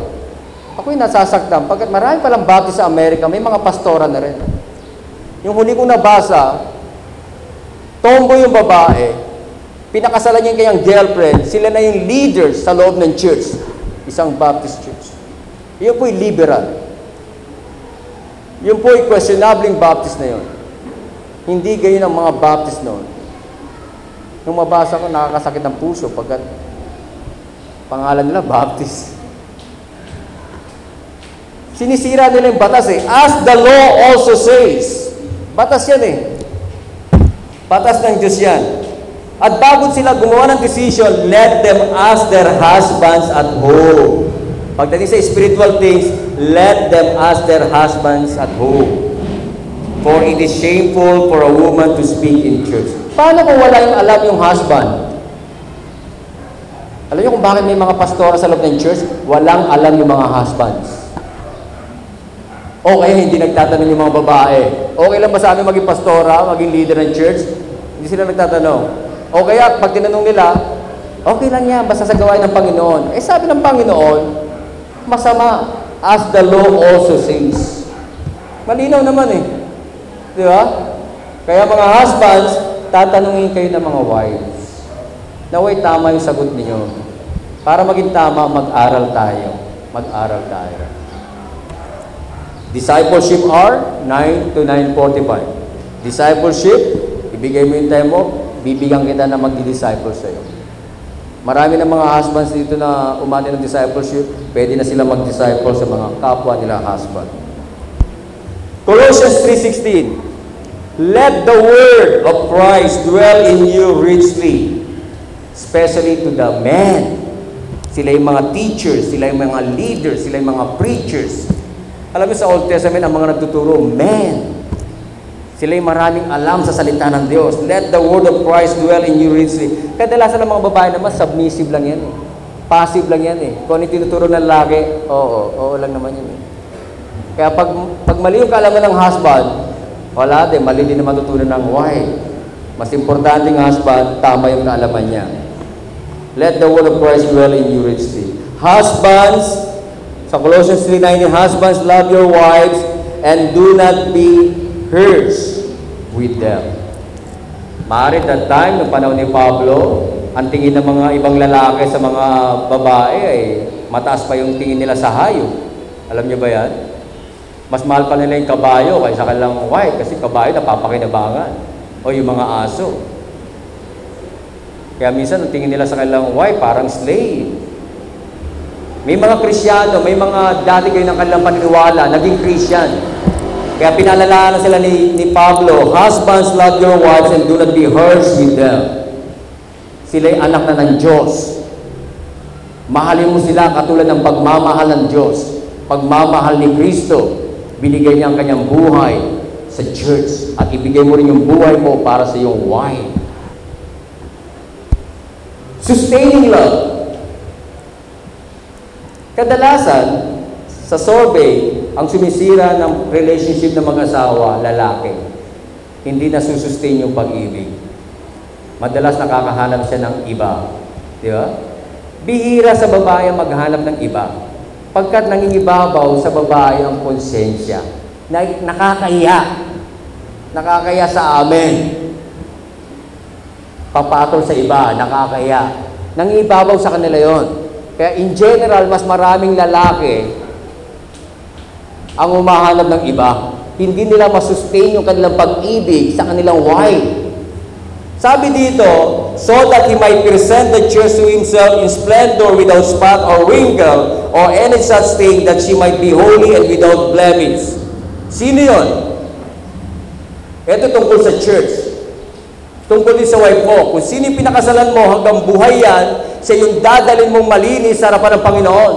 Ako'y nasasaktan. Pagkat marami palang baptist sa Amerika, may mga pastora na rin. Yung huli kong nabasa, tombo yung babae, pinakasalan niya yung kanyang girlfriend, sila na yung leaders sa loob ng church. Isang Baptist church. Yun po'y liberal. Yun po'y questionabling Baptist na yun. Hindi gayon ang mga Baptist noon. Nung mabasa ko, nakakasakit ang puso pagkat pangalan nila Baptist. Sinisira nila yung batas eh. As the law also says. Batas yan eh. Batas ng Diyos yan. At bago sila gumawa ng decision, let them ask their husbands at home. Pagdating sa spiritual things, let them ask their husbands at home. For it is shameful for a woman to speak in church. Paano kung wala yung alam yung husband? Alam niyo kung bakit may mga pastora sa loob ng church? Walang alam yung mga husbands. O kaya hindi nagtatanong yung mga babae. Okay lang ba sa amin maging pastora, maging leader ng church? Hindi sila nagtatanong. O kaya pag tinanong nila, okay lang yan, basta sa gawain ng Panginoon. Eh sabi ng Panginoon, masama, as the law also says. Malinaw naman eh. Di ba? Kaya mga husbands, tatanungin kayo ng mga wives. Naway tama yung sagot niyo. Para maging tama, mag-aral tayo. Mag-aral tayo. Discipleship hour, 9 to 9.45. Discipleship, ibigay mo yung time mo, bibigyan kita na magdi-disciple sa'yo. Marami ng mga husbands dito na umani ng discipleship, pwede na sila mag-disciple sa mga kapwa nila husband. Colossians 3.16 Let the word of Christ dwell in you richly, especially to the men. Sila yung mga teachers, sila yung mga leaders, sila yung mga preachers. Alam mo sa Old Testament, ang mga nagtuturo, men. Sila yung maraming alam sa salita ng Diyos. Let the word of Christ dwell in you richly. Kadalasan ng mga babae naman, submissive lang yan eh. Passive lang yan eh. Kung ano tinuturo ng lalaki, oo, oo lang naman yun eh. Kaya pag, pag mali yung kaalaman ng husband, wala din, mali din na matutunan ng wife. Mas importante ng husband, tama yung kaalaman niya. Let the word of Christ dwell in you richly. Husbands, sa Colossians 3.19, Husbands, love your wives and do not be hers with them. Maaari that time, noong panahon ni Pablo, ang tingin ng mga ibang lalaki sa mga babae ay mataas pa yung tingin nila sa hayop. Alam niyo ba yan? Mas mahal pa nila yung kabayo kaysa kanilang wife kasi kabayo napapakinabangan. O yung mga aso. Kaya minsan ang tingin nila sa kanilang wife parang slave. May mga Krisyano, may mga dati kayo ng kanilang paniniwala, naging Christian. Kaya pinalalaan sila ni, ni Pablo, Husbands, love your wives and do not be harsh with them. Sila'y anak na ng Diyos. Mahalin mo sila katulad ng pagmamahal ng Diyos. Pagmamahal ni Kristo. Binigay niya ang kanyang buhay sa church. At ibigay mo rin yung buhay mo para sa iyong wife. Sustaining love. Kadalasan, sa survey, ang sumisira ng relationship ng mag-asawa, lalaki, hindi na susustain yung pag-ibig. Madalas nakakahanap siya ng iba. Di ba? Bihira sa babae ang maghanap ng iba. Pagkat nangingibabaw sa babae ang konsensya, na nakakahiya. Nakakahiya sa amin. Papatol sa iba, nakakahiya. Nangingibabaw sa kanila yon. Kaya in general, mas maraming lalaki ang umahanap ng iba. Hindi nila masustain yung kanilang pag-ibig sa kanilang wife. Sabi dito, so that he might present the church to himself in splendor without spot or wrinkle or any such thing that she might be holy and without blemish. Sino yon? Ito tungkol sa church. Tungkol din sa wife mo. Kung sino yung pinakasalan mo hanggang buhay yan, siya yung dadalin mong malinis sa harapan ng Panginoon.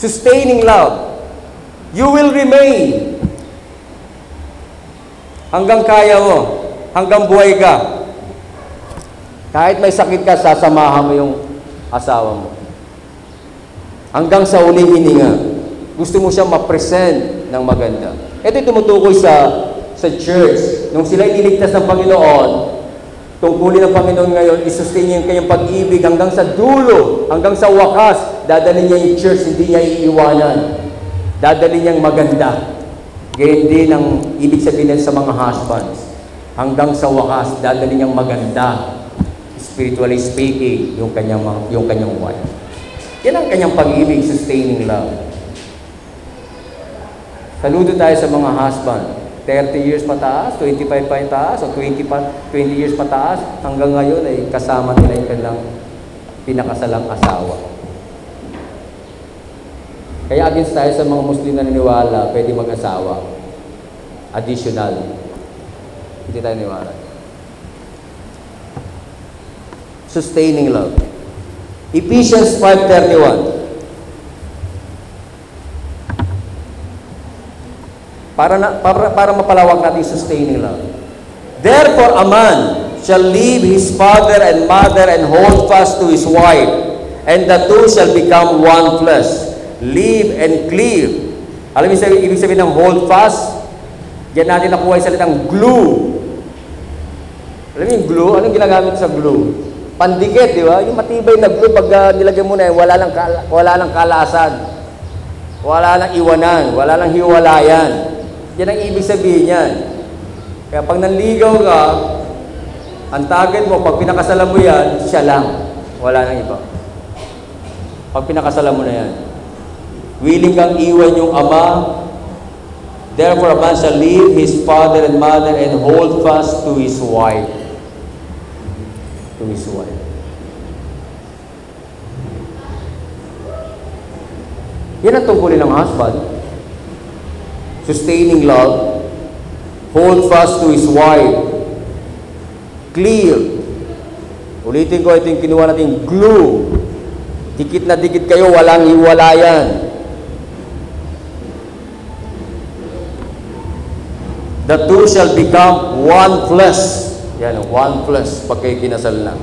Sustaining love. You will remain. Hanggang kaya mo. Hanggang buhay ka. Kahit may sakit ka, sasamahan mo yung asawa mo. Hanggang sa uling hininga. Gusto mo siya ma-present ng maganda. Ito tumutukoy sa sa church. Nung sila iniligtas ng Panginoon, tungkulin ng Panginoon ngayon, isustain niya yung kanyang pag-ibig hanggang sa dulo, hanggang sa wakas, dadalhin niya yung church, hindi niya iiwanan. Dadalhin niyang maganda. Ganyan din ang ibig sabihin sa mga husbands. Hanggang sa wakas, dadalhin niyang maganda. Spiritually speaking, yung kanyang, yung kanyang wife. Yan ang kanyang pag-ibig, sustaining love. Saludo tayo sa mga husband. 30 years pataas, 25 pa taas, o 20, pa, 20 years pataas, hanggang ngayon ay kasama nila yung kanilang pinakasalang asawa. Kaya against tayo sa mga Muslim na niniwala, pwede mag-asawa. Additional. Hindi tayo niniwala. Sustaining love. Ephesians 5.31 Para, na, para, para mapalawak natin sustaining love. Therefore, a man shall leave his father and mother and hold fast to his wife, and the two shall become one flesh. Live and cleave. Alam mo yung ibig sabihin ng hold fast? Diyan natin nakuha yung salitang glue. Alam mo yung glue? Anong ginagamit sa glue? Pandikit, di ba? Yung matibay na glue, pag uh, nilagyan mo na, yan, wala lang, wala lang kalasan. Wala lang iwanan. Wala lang hiwalayan. Yan ang ibig sabihin yan. Kaya pag nanligaw ka, ang target mo, pag pinakasalan mo yan, siya lang. Wala nang iba. Pag pinakasalan mo na yan. Willing kang iwan yung ama, Therefore, a man shall leave his father and mother and hold fast to his wife. To his wife. Yan ang tungkulin ng husband. Sustaining love. Hold fast to his wife. Clear. Ulitin ko, ito yung kinuha natin glue. Dikit na dikit kayo, walang hiwalayan. The two shall become one flesh. Yan, one flesh pag kayo kinasal na.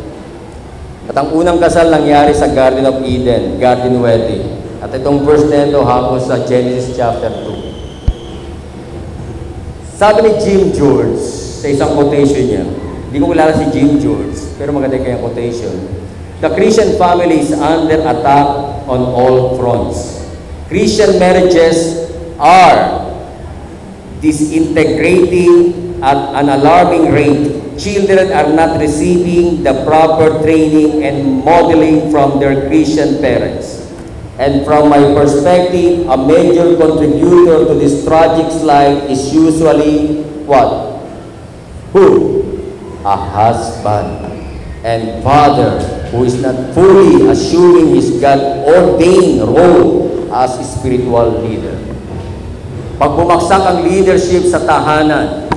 At ang unang kasal nangyari sa Garden of Eden, Garden Wedding. At itong verse na ito hapon sa Genesis chapter 2. Sabi ni Jim George sa isang quotation niya, hindi ko kilala si Jim George, pero maganda kaya quotation. The Christian family is under attack on all fronts. Christian marriages are disintegrating at an alarming rate. Children are not receiving the proper training and modeling from their Christian parents. And from my perspective, a major contributor to this tragic slide is usually what? Who? A husband and father who is not fully assuming his God-ordained role as spiritual leader. Pag bumagsak ang leadership sa tahanan,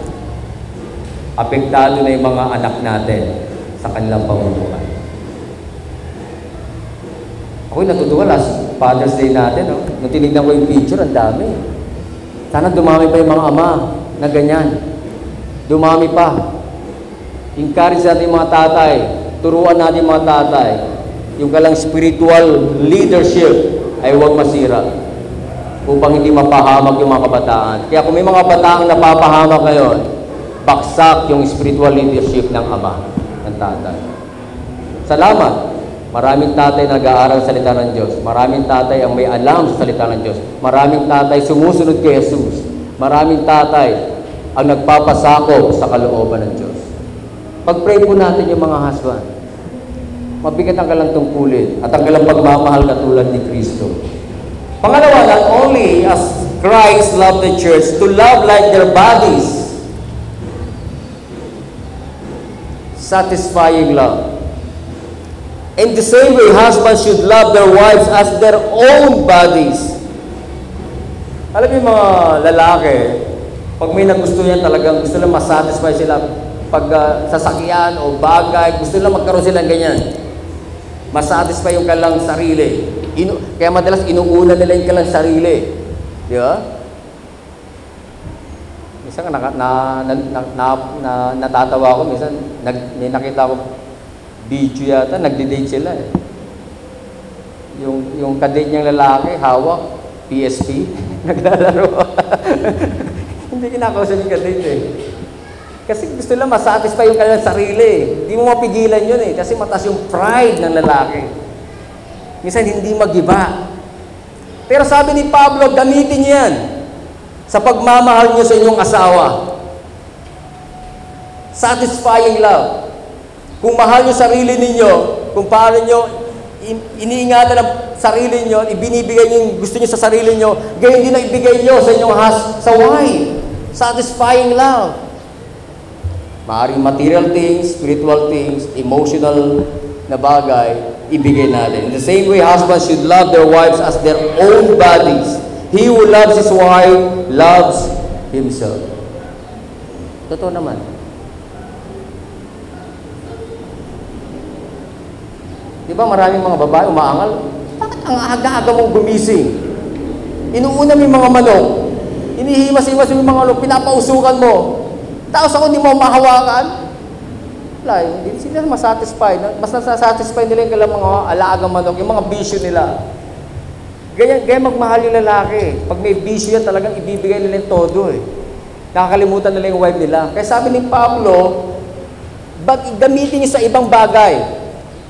apektado na yung mga anak natin sa kanilang pamumuhay. Ako'y natutuwa last Father's Day natin, no? nung tinignan ko yung picture, ang dami. Sana dumami pa yung mga ama na ganyan. Dumami pa. Encourage natin yung mga tatay. Turuan natin yung mga tatay. Yung kalang spiritual leadership ay huwag masira upang hindi mapahamak yung mga kabataan. Kaya kung may mga bataang napapahamak ngayon, baksak yung spiritual leadership ng ama, ng tatay. Salamat. Maraming tatay nag-aaral sa salita ng Diyos. Maraming tatay ang may alam sa salita ng Diyos. Maraming tatay sumusunod kay Jesus. Maraming tatay ang nagpapasakop sa kalooban ng Diyos. Pag-pray po natin yung mga husband. Mabigat ang kalang tungkulin at ang kalang pagmamahal katulad ni Kristo. Pangalawa, not only as Christ loved the church, to love like their bodies. Satisfying love. In the same way, husbands should love their wives as their own bodies. Alam niyo mga lalaki, pag may nagustuhan talagang gusto lang masatisfy sila pag uh, sasakyan o bagay, gusto lang magkaroon sila ganyan. Masatisfy yung kalang sarili. Inu kaya madalas inuuna nila yung kalang sarili. Di ba? Minsan na, na, na, na, na, na, natatawa ako, minsan nag, may nakita ko video yata, nagde-date sila eh. Yung, yung kadate niyang lalaki, hawak, PSP, naglalaro. Hindi kinakausap yung kadate eh. Kasi gusto lang masatisfy yung kanilang sarili. Hindi mo mapigilan yun eh. Kasi mataas yung pride ng lalaki. Minsan hindi magiba. Pero sabi ni Pablo, gamitin niyo yan sa pagmamahal niyo sa inyong asawa. Satisfying love. Kung mahal niyo sarili ninyo, kung paano niyo iniingatan ang sarili niyo, ibinibigay niyo yung gusto niyo sa sarili niyo, gayon din ang ibigay niyo sa inyong has, sa wife. Satisfying love. Maaring material things, spiritual things, emotional na bagay, ibigay natin. In the same way, husbands should love their wives as their own bodies. He who loves his wife loves himself. Totoo naman. Di ba maraming mga babae umaangal? Bakit ang aga-aga mong gumising? Inuuna mo yung mga manok. Inihimas-himas yung mga ano, pinapausukan mo. Tapos ako hindi mo mahawakan. Wala, hindi sila masatisfy. Mas nasasatisfy nila yung kailang mga alagang manok, yung mga bisyo nila. Ganyan, ganyan magmahal yung lalaki. Pag may bisyo yan, talagang ibibigay nila yung todo eh. Nakakalimutan nila yung wife nila. Kaya sabi ni Pablo, bag gamitin niyo sa ibang bagay.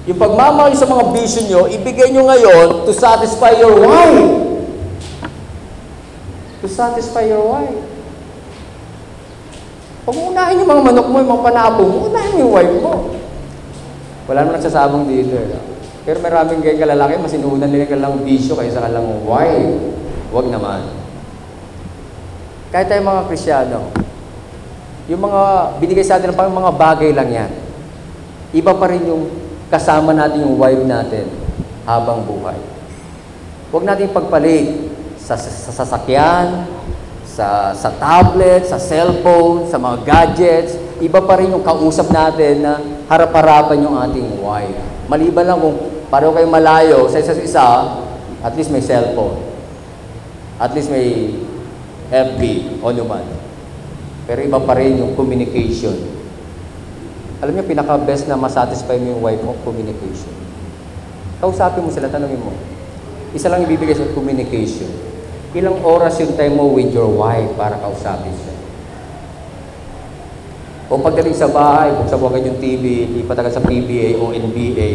Yung pagmamahal niyo sa mga bisyo niyo, ibigay niyo ngayon to satisfy your wife. To satisfy your wife. Huwag mo unahin yung mga manok mo, yung mga panabo mo, unahin yung wife mo. Wala naman nagsasabong dito eh. Pero maraming gay kalalaki, mas inuunan nila kalang bisyo kaysa kalang wife. Huwag naman. Kahit tayo mga Krisyano, yung mga binigay sa atin ng Panginoon, mga bagay lang yan. Iba pa rin yung kasama natin yung wife natin habang buhay. Huwag natin pagpalit sa sasakyan, sa, sa tablet, sa cellphone, sa mga gadgets. Iba pa rin yung kausap natin na harap-harapan yung ating wife. Maliban lang kung pareho kayo malayo sa isa't isa, at least may cellphone. At least may FB o naman. Pero iba pa rin yung communication. Alam niyo, pinaka-best na masatisfy mo yung wife mo, communication. Kausapin mo sila, tanongin mo. Isa lang ibibigay sa communication. Ilang oras yung time mo with your wife para kausapin siya. O pagdating sa bahay, buksan mo agad yung TV, lipat agad sa PBA o NBA,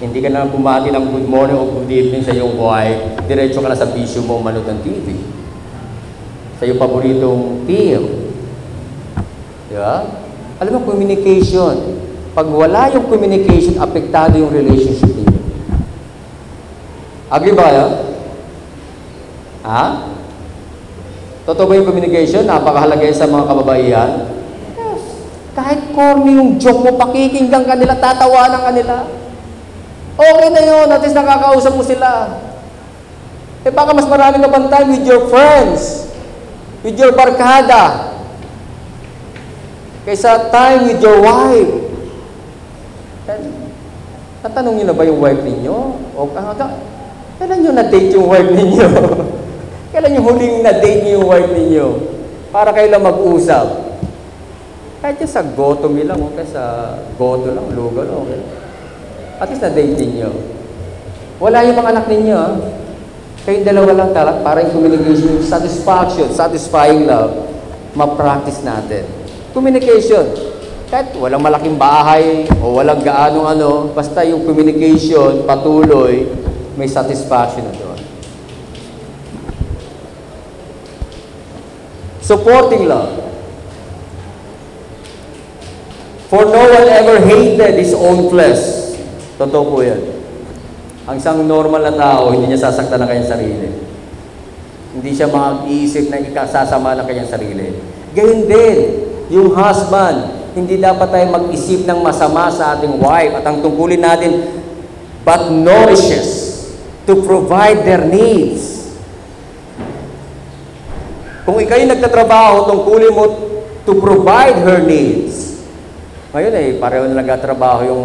hindi ka na bumati ng good morning o good evening sa iyong wife, diretso ka na sa bisyo mo manood ng TV. Sa iyong paboritong team. Di ba? Alam mo, communication. Pag wala yung communication, apektado yung relationship niyo. Agree ba kayo? Ha? Totoo ba yung communication? Napakahalaga sa mga kababaihan? Yes. Kahit corny yung joke mo, pakikinggan ka nila, tatawanan ka nila. Okay na yun, at least nakakausap mo sila. Eh baka mas marami ka pang time with your friends, with your barkada, kaysa time with your wife. And, natanong niyo na ba yung wife ninyo? O kaya, kailan nyo na-date yung wife ninyo? kailan yung huling na-date niyo yung wife ninyo? Para kayo lang mag-usap. Kahit yung sa goto mi lang, o kaya sa goto lang, lugo lang, okay. At least na-date ninyo. Wala yung mga anak ninyo, ah. Kayong dalawa lang talaga, para yung communication, satisfaction, satisfying love, ma-practice natin. Communication. Kahit walang malaking bahay o walang gaanong ano, basta yung communication, patuloy, may satisfaction na doon. Supporting love. For no one ever hated his own flesh. Totoo po yan. Ang isang normal na tao, hindi niya sasaktan ng kanyang sarili. Hindi siya mag-iisip na ikasasama ng kanyang sarili. Gayun din, yung husband, hindi dapat tayo mag-isip ng masama sa ating wife at ang tungkulin natin, but nourishes to provide their needs. Kung ikaw'y nagtatrabaho, tungkulin mo to provide her needs. Ngayon eh, pareho na nagtatrabaho yung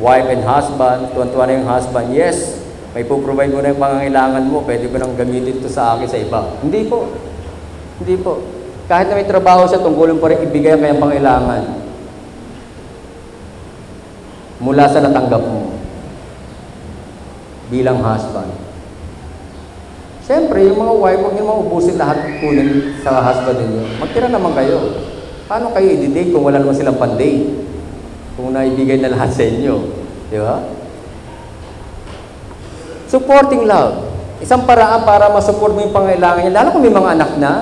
wife and husband, tuwan-tuwa na yung husband, yes, may po-provide mo na yung pangangailangan mo, pwede ko nang gamitin to sa akin sa iba. Hindi po. Hindi po. Kahit na may trabaho siya, tungkulin po rin ibigay ang kanyang pangailangan. Mula sa natanggap mo. Bilang husband. Siyempre, yung mga wife, huwag niyo naman ubusin lahat kunin sa husband ninyo. Magtira naman kayo. Paano kayo i-date kung wala naman silang pan-date? Kung naibigay na lahat sa inyo. Di ba? Supporting love. Isang paraan para masupport mo yung pangailangan niya, lalo kung may mga anak na.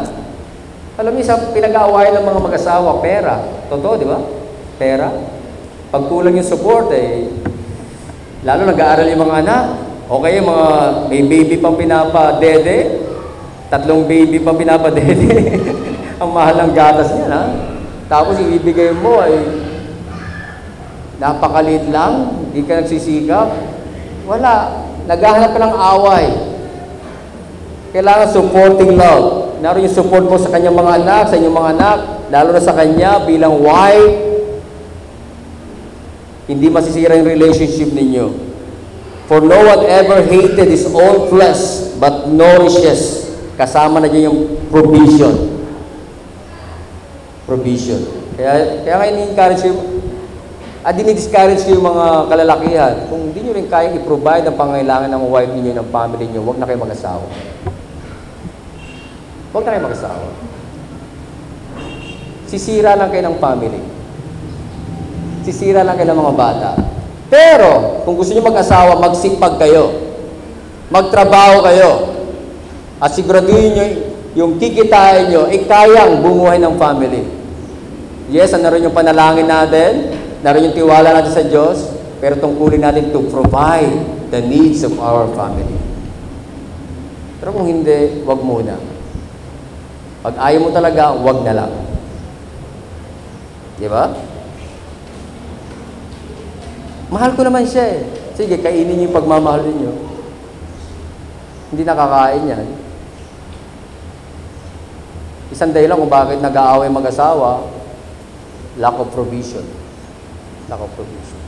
Alam niyo, isang pinag-aawayan ng mga mag-asawa, pera. Totoo, di ba? Pera. Pag kulang yung support, eh, lalo nag-aaral yung mga anak. Okay, yung mga may baby pang pinapa-dede, tatlong baby pang pinapa-dede. Ang mahal ng gatas niya, ha? Tapos ibibigay mo ay napakalit lang, hindi ka nagsisikap. Wala. Naghahanap ka ng away. Kailangan supporting love. Naroon yung support mo sa kanyang mga anak, sa inyong mga anak, lalo na sa kanya bilang wife. Hindi masisira yung relationship ninyo. For no one ever hated his own flesh, but nourishes kasama na dyan yung provision. Provision. Kaya, kaya nga ini-encourage ko, at dinidiscourage ko yung mga kalalakihan, kung hindi nyo rin kayang i-provide ang pangailangan ng wife ninyo, ng family nyo, huwag na kayo mag-asawa. Huwag na kayo mag-asawa. Sisira lang kayo ng family. Sisira lang kayo ng mga bata. Pero, kung gusto nyo mag-asawa, magsipag kayo. Magtrabaho kayo. At siguraduhin nyo, yung kikitain nyo, ay kayang bumuhay ng family. Yes, naroon yung panalangin natin, naroon yung tiwala natin sa Diyos, pero tungkulin natin to provide the needs of our family. Pero kung hindi, wag muna. Pag ayaw mo talaga, wag na lang. Di ba? Mahal ko naman siya eh. Sige, kainin yung pagmamahal niyo. Hindi nakakain yan. Isang dahilan kung bakit nag-aaway mag-asawa, lack of provision. Lack of provision.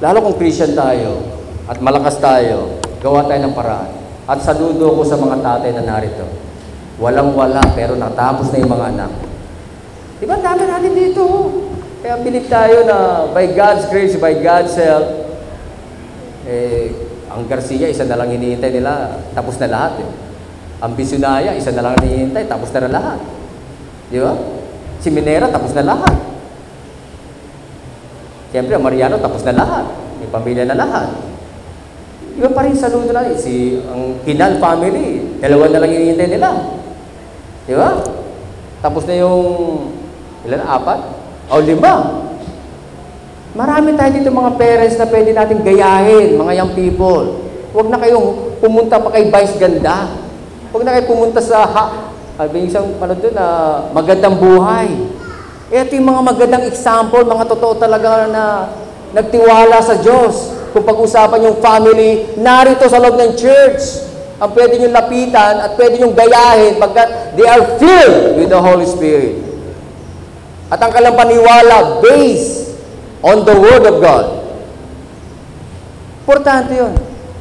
Lalo kung Christian tayo at malakas tayo, gawa tayo ng paraan. At saludo ko sa mga tatay na narito. Walang-wala pero natapos na yung mga anak. Di ba dami natin dito? Kaya pilit tayo na by God's grace, by God's help, eh, ang Garcia, isa na lang hinihintay nila, tapos na lahat eh. Ang Bisunaya, isa na lang hinihintay, tapos na, na lahat. Di ba? Si Minera, tapos na lahat. Siyempre, ang Mariano, tapos na lahat. May pamilya na lahat. Iba pa rin saludo na si ang Kinal family, dalawa na lang hinihintay nila. Di ba? Tapos na yung ilan? Apat? O lima. Marami tayo dito mga parents na pwede natin gayahin, mga young people. Huwag na kayong pumunta pa kay Vice Ganda. Huwag na kayo pumunta sa ha, sabi isang ano doon na magandang buhay. Ito yung mga magandang example, mga totoo talaga na nagtiwala sa Diyos. Kung pag-usapan yung family, narito sa loob ng church. Ang pwede nyo lapitan at pwede nyo gayahin pagkat they are filled with the Holy Spirit. At ang kanilang paniwala based on the Word of God. Importante yun.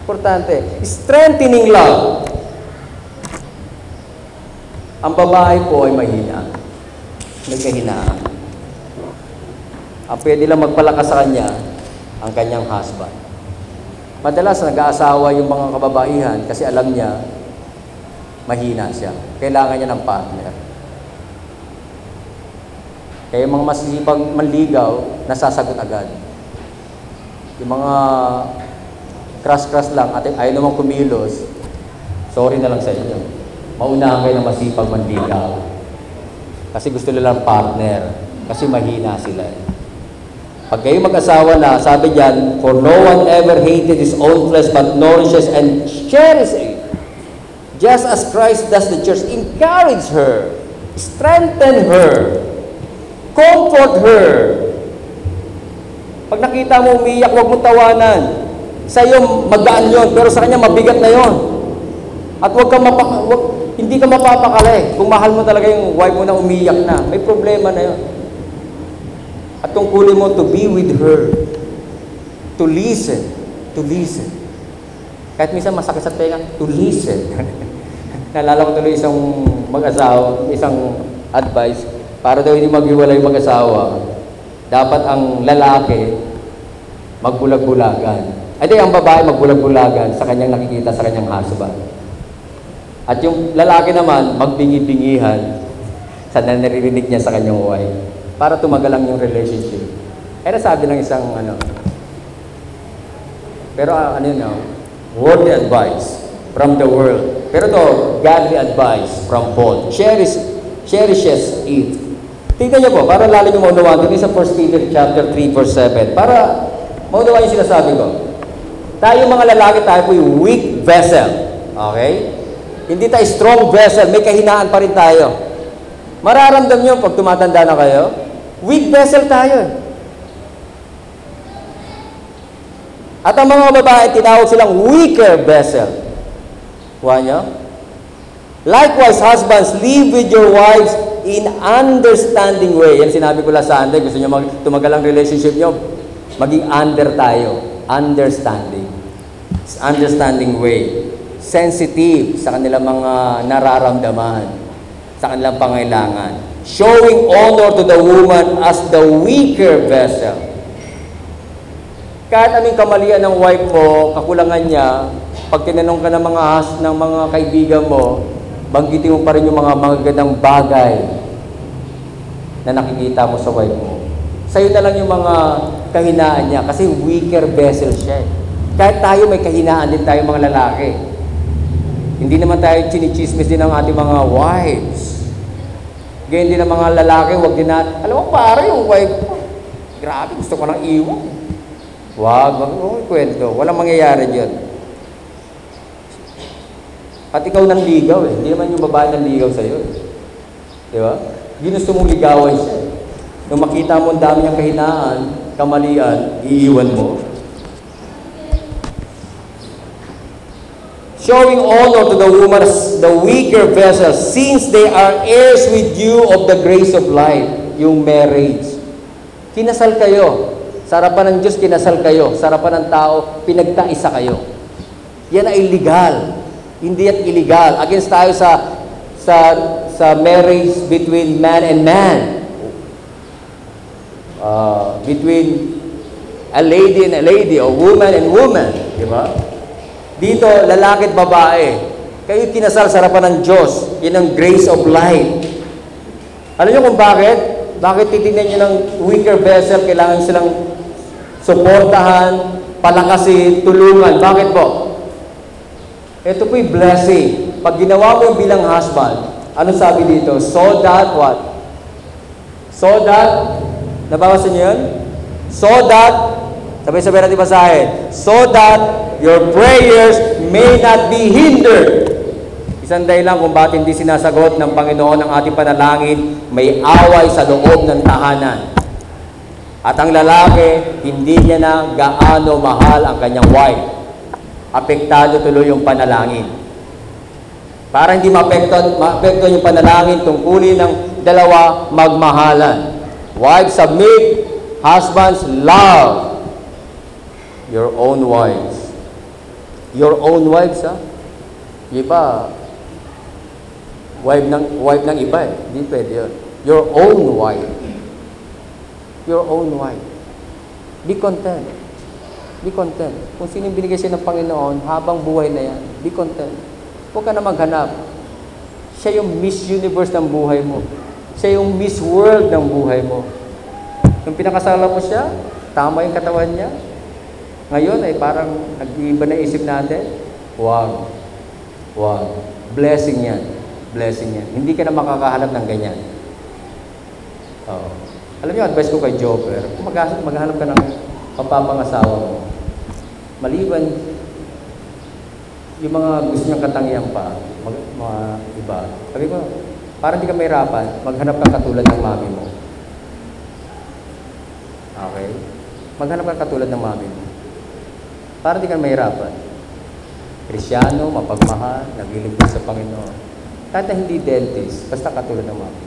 Importante. Strengthening love. Ang babae po ay mahina. May kahinaan. Ang pwede lang magpalakas sa kanya, ang kanyang husband. Madalas nag-aasawa yung mga kababaihan kasi alam niya, mahina siya. Kailangan niya ng partner. Kaya yung mga masisipag manligaw, nasasagot agad. Yung mga crush-crush lang at ayaw naman kumilos, sorry na lang sa inyo. Maunahan kayo ng masipag manligaw. Kasi gusto nila ng partner. Kasi mahina sila. eh. Pag kayo mag-asawa na, sabi diyan, For no one ever hated his own flesh, but nourishes and cherishes it. Just as Christ does the church, encourage her, strengthen her, comfort her. Pag nakita mo umiyak, huwag mo tawanan. Sa iyo, magaan yon, pero sa kanya, mabigat na yon. At huwag ka mapa, hindi ka mapapakali kung mahal mo talaga yung wife mo na umiyak na. May problema na yon. At tungkulin mo to be with her. To listen. To listen. Kahit minsan masakit sa tenga, to listen. Naalala ko tuloy isang mag-asawa, isang advice, para daw hindi maghiwalay mag-asawa, dapat ang lalaki magbulag-bulagan. Ay di, ang babae magbulag-bulagan sa kanyang nakikita sa kanyang husband. At yung lalaki naman, magbingi-bingihan sa naririnig niya sa kanyang wife para tumagal lang yung relationship. Kaya sabi ng isang ano, pero uh, ano yun, no? worldly advice from the world. Pero to, godly advice from Paul. Cherish, cherishes it. Tingnan niyo po, para lalo niyo maunawaan. Tingnan sa 1 Peter chapter 3 verse 7. Para maunawaan yung sinasabi ko. Tayo mga lalaki, tayo po yung weak vessel. Okay? Hindi tayo strong vessel. May kahinaan pa rin tayo. Mararamdam niyo pag tumatanda na kayo, weak vessel tayo. At ang mga babae, tinawag silang weaker vessel. Kuha niyo? Likewise, husbands, live with your wives in understanding way. Yan sinabi ko last Sunday. Gusto niyo mag tumagal ang relationship niyo? Maging under tayo. Understanding. Understanding way. sensitive sa kanilang mga nararamdaman, sa kanilang pangailangan. Showing honor to the woman as the weaker vessel. Kahit anong kamalian ng wife mo, kakulangan niya, pag tinanong ka ng mga ng mga kaibigan mo, banggitin mo pa rin yung mga magagandang bagay na nakikita mo sa wife mo. Sa'yo na lang yung mga kahinaan niya kasi weaker vessel siya. eh. Kahit tayo may kahinaan din tayo mga lalaki. Hindi naman tayo chinichismis din ng ating mga wives. Ganyan din ang mga lalaki, wag din natin. Alam mo, pare, yung wife ko, grabe, gusto ko nang iwan. Wag, wag mo kwento. Walang mangyayari diyan. At ikaw nang ligaw eh. Hindi naman yung babae nang ligaw sa'yo. eh. Di ba? Ginusto mong ligawan siya. eh. Nung makita mo ang dami niyang kahinaan, kamalian, iiwan mo. Showing honor to the woman as the weaker vessel, since they are heirs with you of the grace of life, yung marriage. Kinasal kayo. Sa harapan ng Diyos, kinasal kayo. Sa harapan ng tao, pinagtaisa kayo. Yan ay legal. Hindi yan illegal. Against tayo sa sa sa marriage between man and man. Uh, between a lady and a lady, or woman and woman. Di ba? Dito, lalaki at babae. Kayo kinasal sa harapan ng Diyos. Yan ang grace of life. Alam niyo kung bakit? Bakit titignan niyo ng weaker vessel, kailangan silang suportahan, palakasin, tulungan. Bakit po? Ito po'y blessing. Pag ginawa mo bilang husband, ano sabi dito? So that what? So that, nababasa niyo yun? So that, sabay-sabay natin basahin. So that your prayers may not be hindered. Isang dahilan kung bakit hindi sinasagot ng Panginoon ang ating panalangin, may away sa loob ng tahanan. At ang lalaki, hindi niya na gaano mahal ang kanyang wife. Apektado tuloy yung panalangin. Para hindi maapektuhan, maapektuhan yung panalangin, tungkulin ng dalawa magmahalan. Wives submit, husbands love your own wives. Your own wives, ha? Iba, wife ng, wife ng iba eh. Hindi pwede yun. Your own wife. Your own wife. Be content. Be content. Kung sino binigay siya ng Panginoon, habang buhay na yan, be content. Huwag ka na maghanap. Siya yung Miss Universe ng buhay mo. Siya yung Miss World ng buhay mo. Nung pinakasala mo siya, tama yung katawan niya. Ngayon ay parang nag-iiba na isip natin. Wow. Wow. Blessing yan. Blessing yan. Hindi ka na makakahanap ng ganyan. Oo. Alam niyo, advice ko kay Jobber, kung mag- maghanap ka ng papapangasawa mo, maliban yung mga gusto niyang katangian pa, mag, mga iba, sabi ko, para hindi ka mahirapan, maghanap ka katulad ng mami mo. Okay? Maghanap ka katulad ng mami mo. Para hindi ka mahirapan. Krisyano, mapagmahal, naglilingkod sa Panginoon. Kahit na hindi dentist, basta katulad ng mami.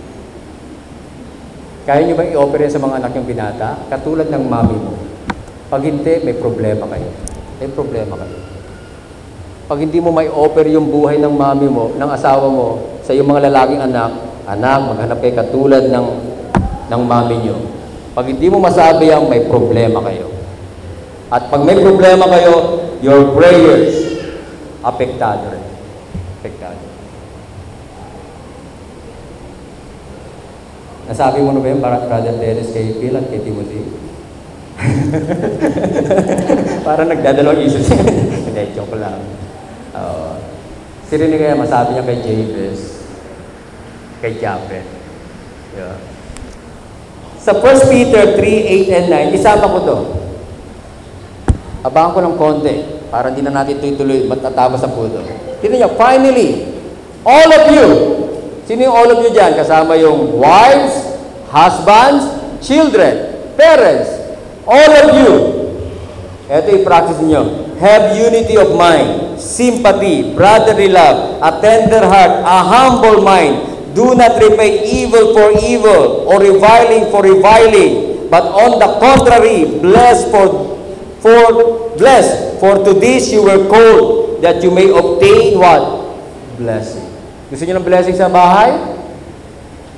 Kaya niyo ba i-offer sa mga anak yung binata? Katulad ng mami mo. Pag hindi, may problema kayo. May problema kayo. Pag hindi mo may offer yung buhay ng mami mo, ng asawa mo, sa iyong mga lalaking anak, anak, maghanap kayo katulad ng, ng mami niyo. Pag hindi mo masabi yan, may problema kayo. At pag may problema kayo, your prayers, apektado rin. Apektado. Nasabi mo na ba yun, Brother Dennis, kay Phil at kay Timothy? Parang nagdadalawang isip siya. Hindi, joke lang. Uh, si Rene kaya masabi niya kay Jabez, kay Japet. Yeah. Sa 1 Peter 3, 8 and 9, isama ko to. Abangan ko ng konti para hindi na natin tuloy-tuloy matatapos sa puto. Tignan niyo, finally, all of you, sino yung all of you dyan? Kasama yung wives, husbands, children, parents, all of you. Ito yung practice niyo. Have unity of mind, sympathy, brotherly love, a tender heart, a humble mind. Do not repay evil for evil or reviling for reviling, but on the contrary, bless for for bless for to this you were called, that you may obtain what? Blessing. Gusto niyo ng blessing sa bahay?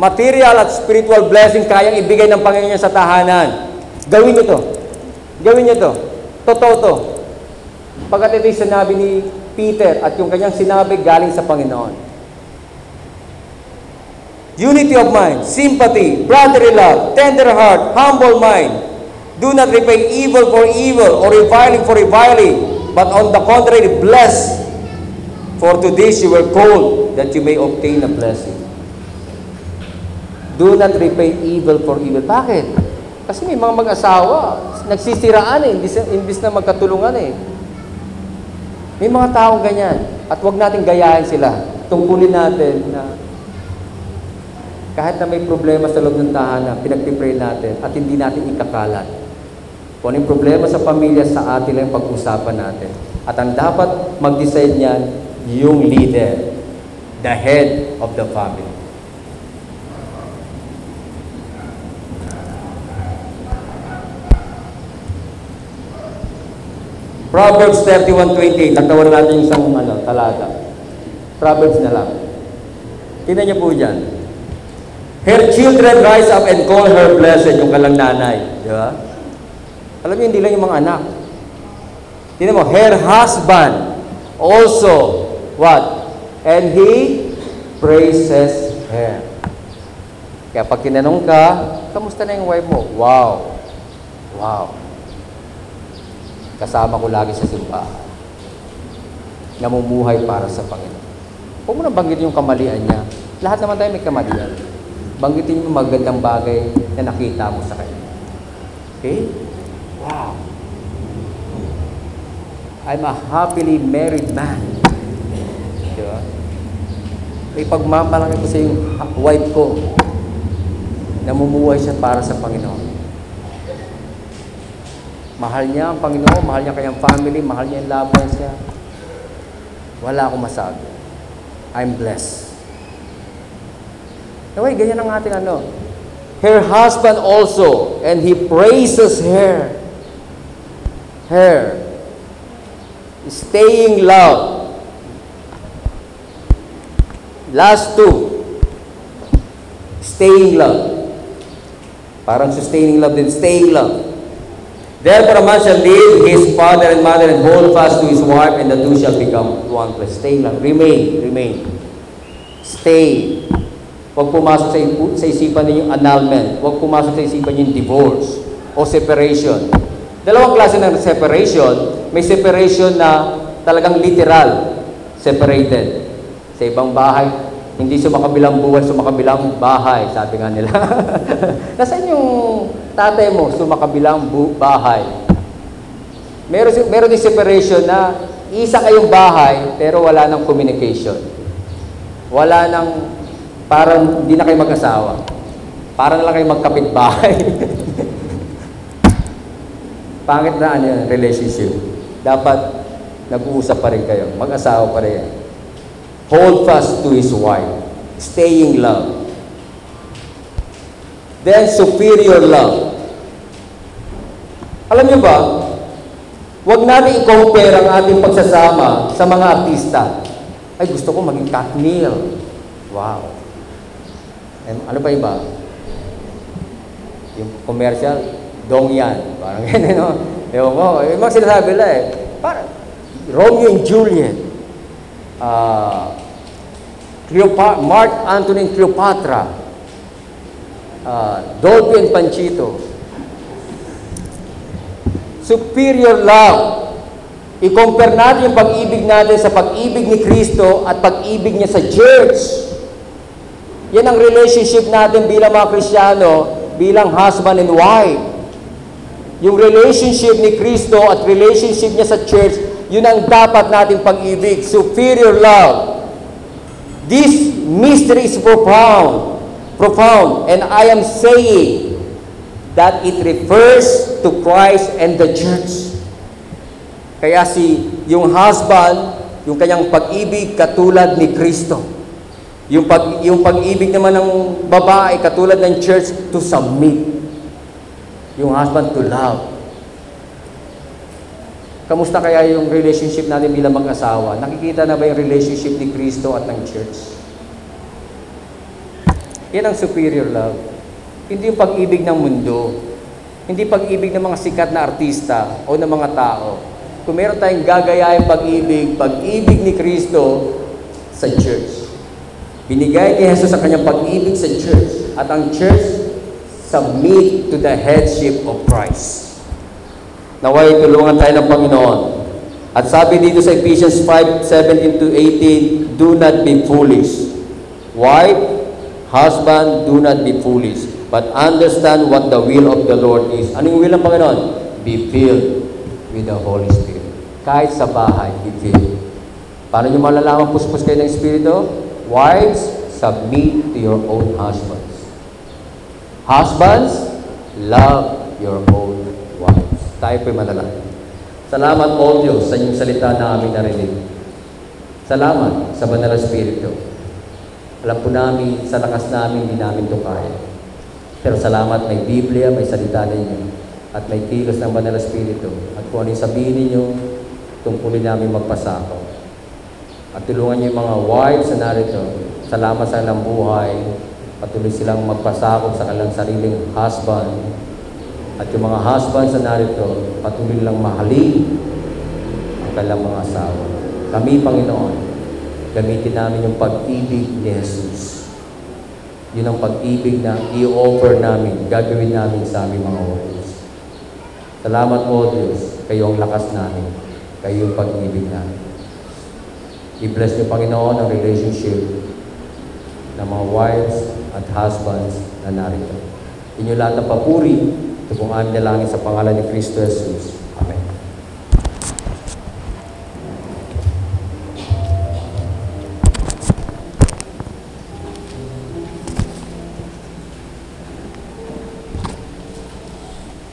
Material at spiritual blessing kayang ibigay ng Panginoon sa tahanan. Gawin niyo to. Gawin niyo to. Totoo to. Pagkat ito yung sinabi ni Peter at yung kanyang sinabi galing sa Panginoon. Unity of mind, sympathy, brotherly love, tender heart, humble mind. Do not repay evil for evil or reviling for reviling, but on the contrary, bless. For to this you were called, that you may obtain a blessing. Do not repay evil for evil. Bakit? Kasi may mga mag-asawa, nagsisiraan eh, imbis, na magkatulungan eh. May mga taong ganyan. At wag natin gayahin sila. Tungkulin natin na kahit na may problema sa loob ng tahanan, pinagpipray natin at hindi natin ikakalat. Kung anong problema sa pamilya, sa atin lang pag-usapan natin. At ang dapat mag-decide niyan, yung leader, the head of the family. Proverbs 31.28, nagtawaran natin yung isang ano, talata. Proverbs na lang. Tingnan niyo po dyan. Her children rise up and call her blessed, yung kalang nanay. Di ba? Alam niyo, hindi lang yung mga anak. Tingnan mo, her husband also, what? And he praises her. Kaya pag tinanong ka, kamusta na yung wife mo? Wow. Wow. Kasama ko lagi sa simbahan. Namumuhay para sa Panginoon. Huwag mo na banggitin yung kamalian niya. Lahat naman tayo may kamalian. Banggitin yung magandang bagay na nakita mo sa kanya. Okay? Wow. I'm a happily married man. Di ba? May pagmamalaki ko sa yung wife ko. Namumuhay siya para sa Panginoon. Mahal niya ang Panginoon, mahal niya kanyang family, mahal niya yung loved niya. Wala akong masabi. I'm blessed. Anyway, ganyan ang ating ano. Her husband also, and he praises her. Her. Staying love. Last two. Staying love. Parang sustaining love din. Staying love. Therefore a man shall leave his father and mother and hold fast to his wife, and the two shall become one flesh. Stay lang. Remain. Remain. Stay. Huwag pumasok sa, sa isipan ninyo annulment. Huwag pumasok sa isipan ninyo divorce o separation. Dalawang klase ng separation. May separation na talagang literal. Separated. Sa ibang bahay, hindi sumakabilang buwan, sumakabilang bahay, sabi nga nila. Nasaan yung tatay mo, sumakabilang bu- bahay? Meron, meron din separation na isa kayong bahay, pero wala ng communication. Wala ng, parang hindi na kayo mag-asawa. Para na lang kayo magkapit-bahay. Pangit na ano, relationship. Dapat nag-uusap pa rin kayo. Mag-asawa pa rin. Hold fast to his wife. Stay in love. Then superior love. Alam niyo ba, huwag natin i-compare ang ating pagsasama sa mga artista. Ay, gusto ko maging Katniel. Wow. Eh, ano pa iba? Yung commercial, Dong Yan. Parang ganyan, no? Ewan mo, yung mga sinasabi nila eh. Parang, Romeo and Juliet. Ah, Cleopa- Mark Antony and Cleopatra. Ah, Dolby and Panchito. Superior love. I-compare natin yung pag-ibig natin sa pag-ibig ni Kristo at pag-ibig niya sa church. Yan ang relationship natin bilang mga Kristiyano, bilang husband and wife. Yung relationship ni Kristo at relationship niya sa church, yun ang dapat nating pag-ibig. Superior love. This mystery is profound. Profound. And I am saying that it refers to Christ and the church. Kaya si yung husband, yung kanyang pag-ibig katulad ni Kristo. Yung pag yung pag-ibig naman ng babae katulad ng church to submit. Yung husband to love. Kamusta kaya yung relationship natin bilang mag-asawa? Nakikita na ba yung relationship ni Kristo at ng church? Yan ang superior love. Hindi yung pag-ibig ng mundo. Hindi pag-ibig ng mga sikat na artista o ng mga tao. Kung meron tayong gagayahin pag-ibig, pag-ibig ni Kristo sa church. Binigay ni Jesus ang kanyang pag-ibig sa church. At ang church, submit to the headship of Christ. Naway tulungan tayo ng Panginoon. At sabi dito sa Ephesians 5, 17 to 18, Do not be foolish. Wife, husband, do not be foolish, but understand what the will of the Lord is. Anong will ng Panginoon? Be filled with the Holy Spirit. Kahit sa bahay, be filled. Paano nyo malalaman puspos kayo ng Espiritu? Wives, submit to your own husbands. Husbands, love your own. Tayo po'y manalangin. Salamat po Diyos sa inyong salita na aming narinig. Salamat sa Banal na Espiritu. Alam po namin, sa lakas namin, hindi namin ito kaya. Pero salamat may Biblia, may salita ninyo, at may kilos ng Banal na Espiritu. At kung ano yung sabihin ninyo, tungkulin namin magpasako. At tulungan niyo yung mga wives na narito. Salamat sa kanilang buhay. Patuloy silang magpasakop sa kanilang sariling husband. At yung mga husbands na narito, patuloy lang mahalin ang kanilang mga asawa. Kami, Panginoon, gamitin namin yung pag-ibig ni Jesus. Yun ang pag-ibig na i-offer namin, gagawin namin sa aming mga wives. Salamat po, Diyos. Kayo ang lakas namin. Kayo yung pag-ibig namin. I-bless niyo, Panginoon, ang relationship ng mga wives at husbands na narito. Inyo lahat ng papuri, ito pong aming dalangin sa pangalan ni Kristo Jesus.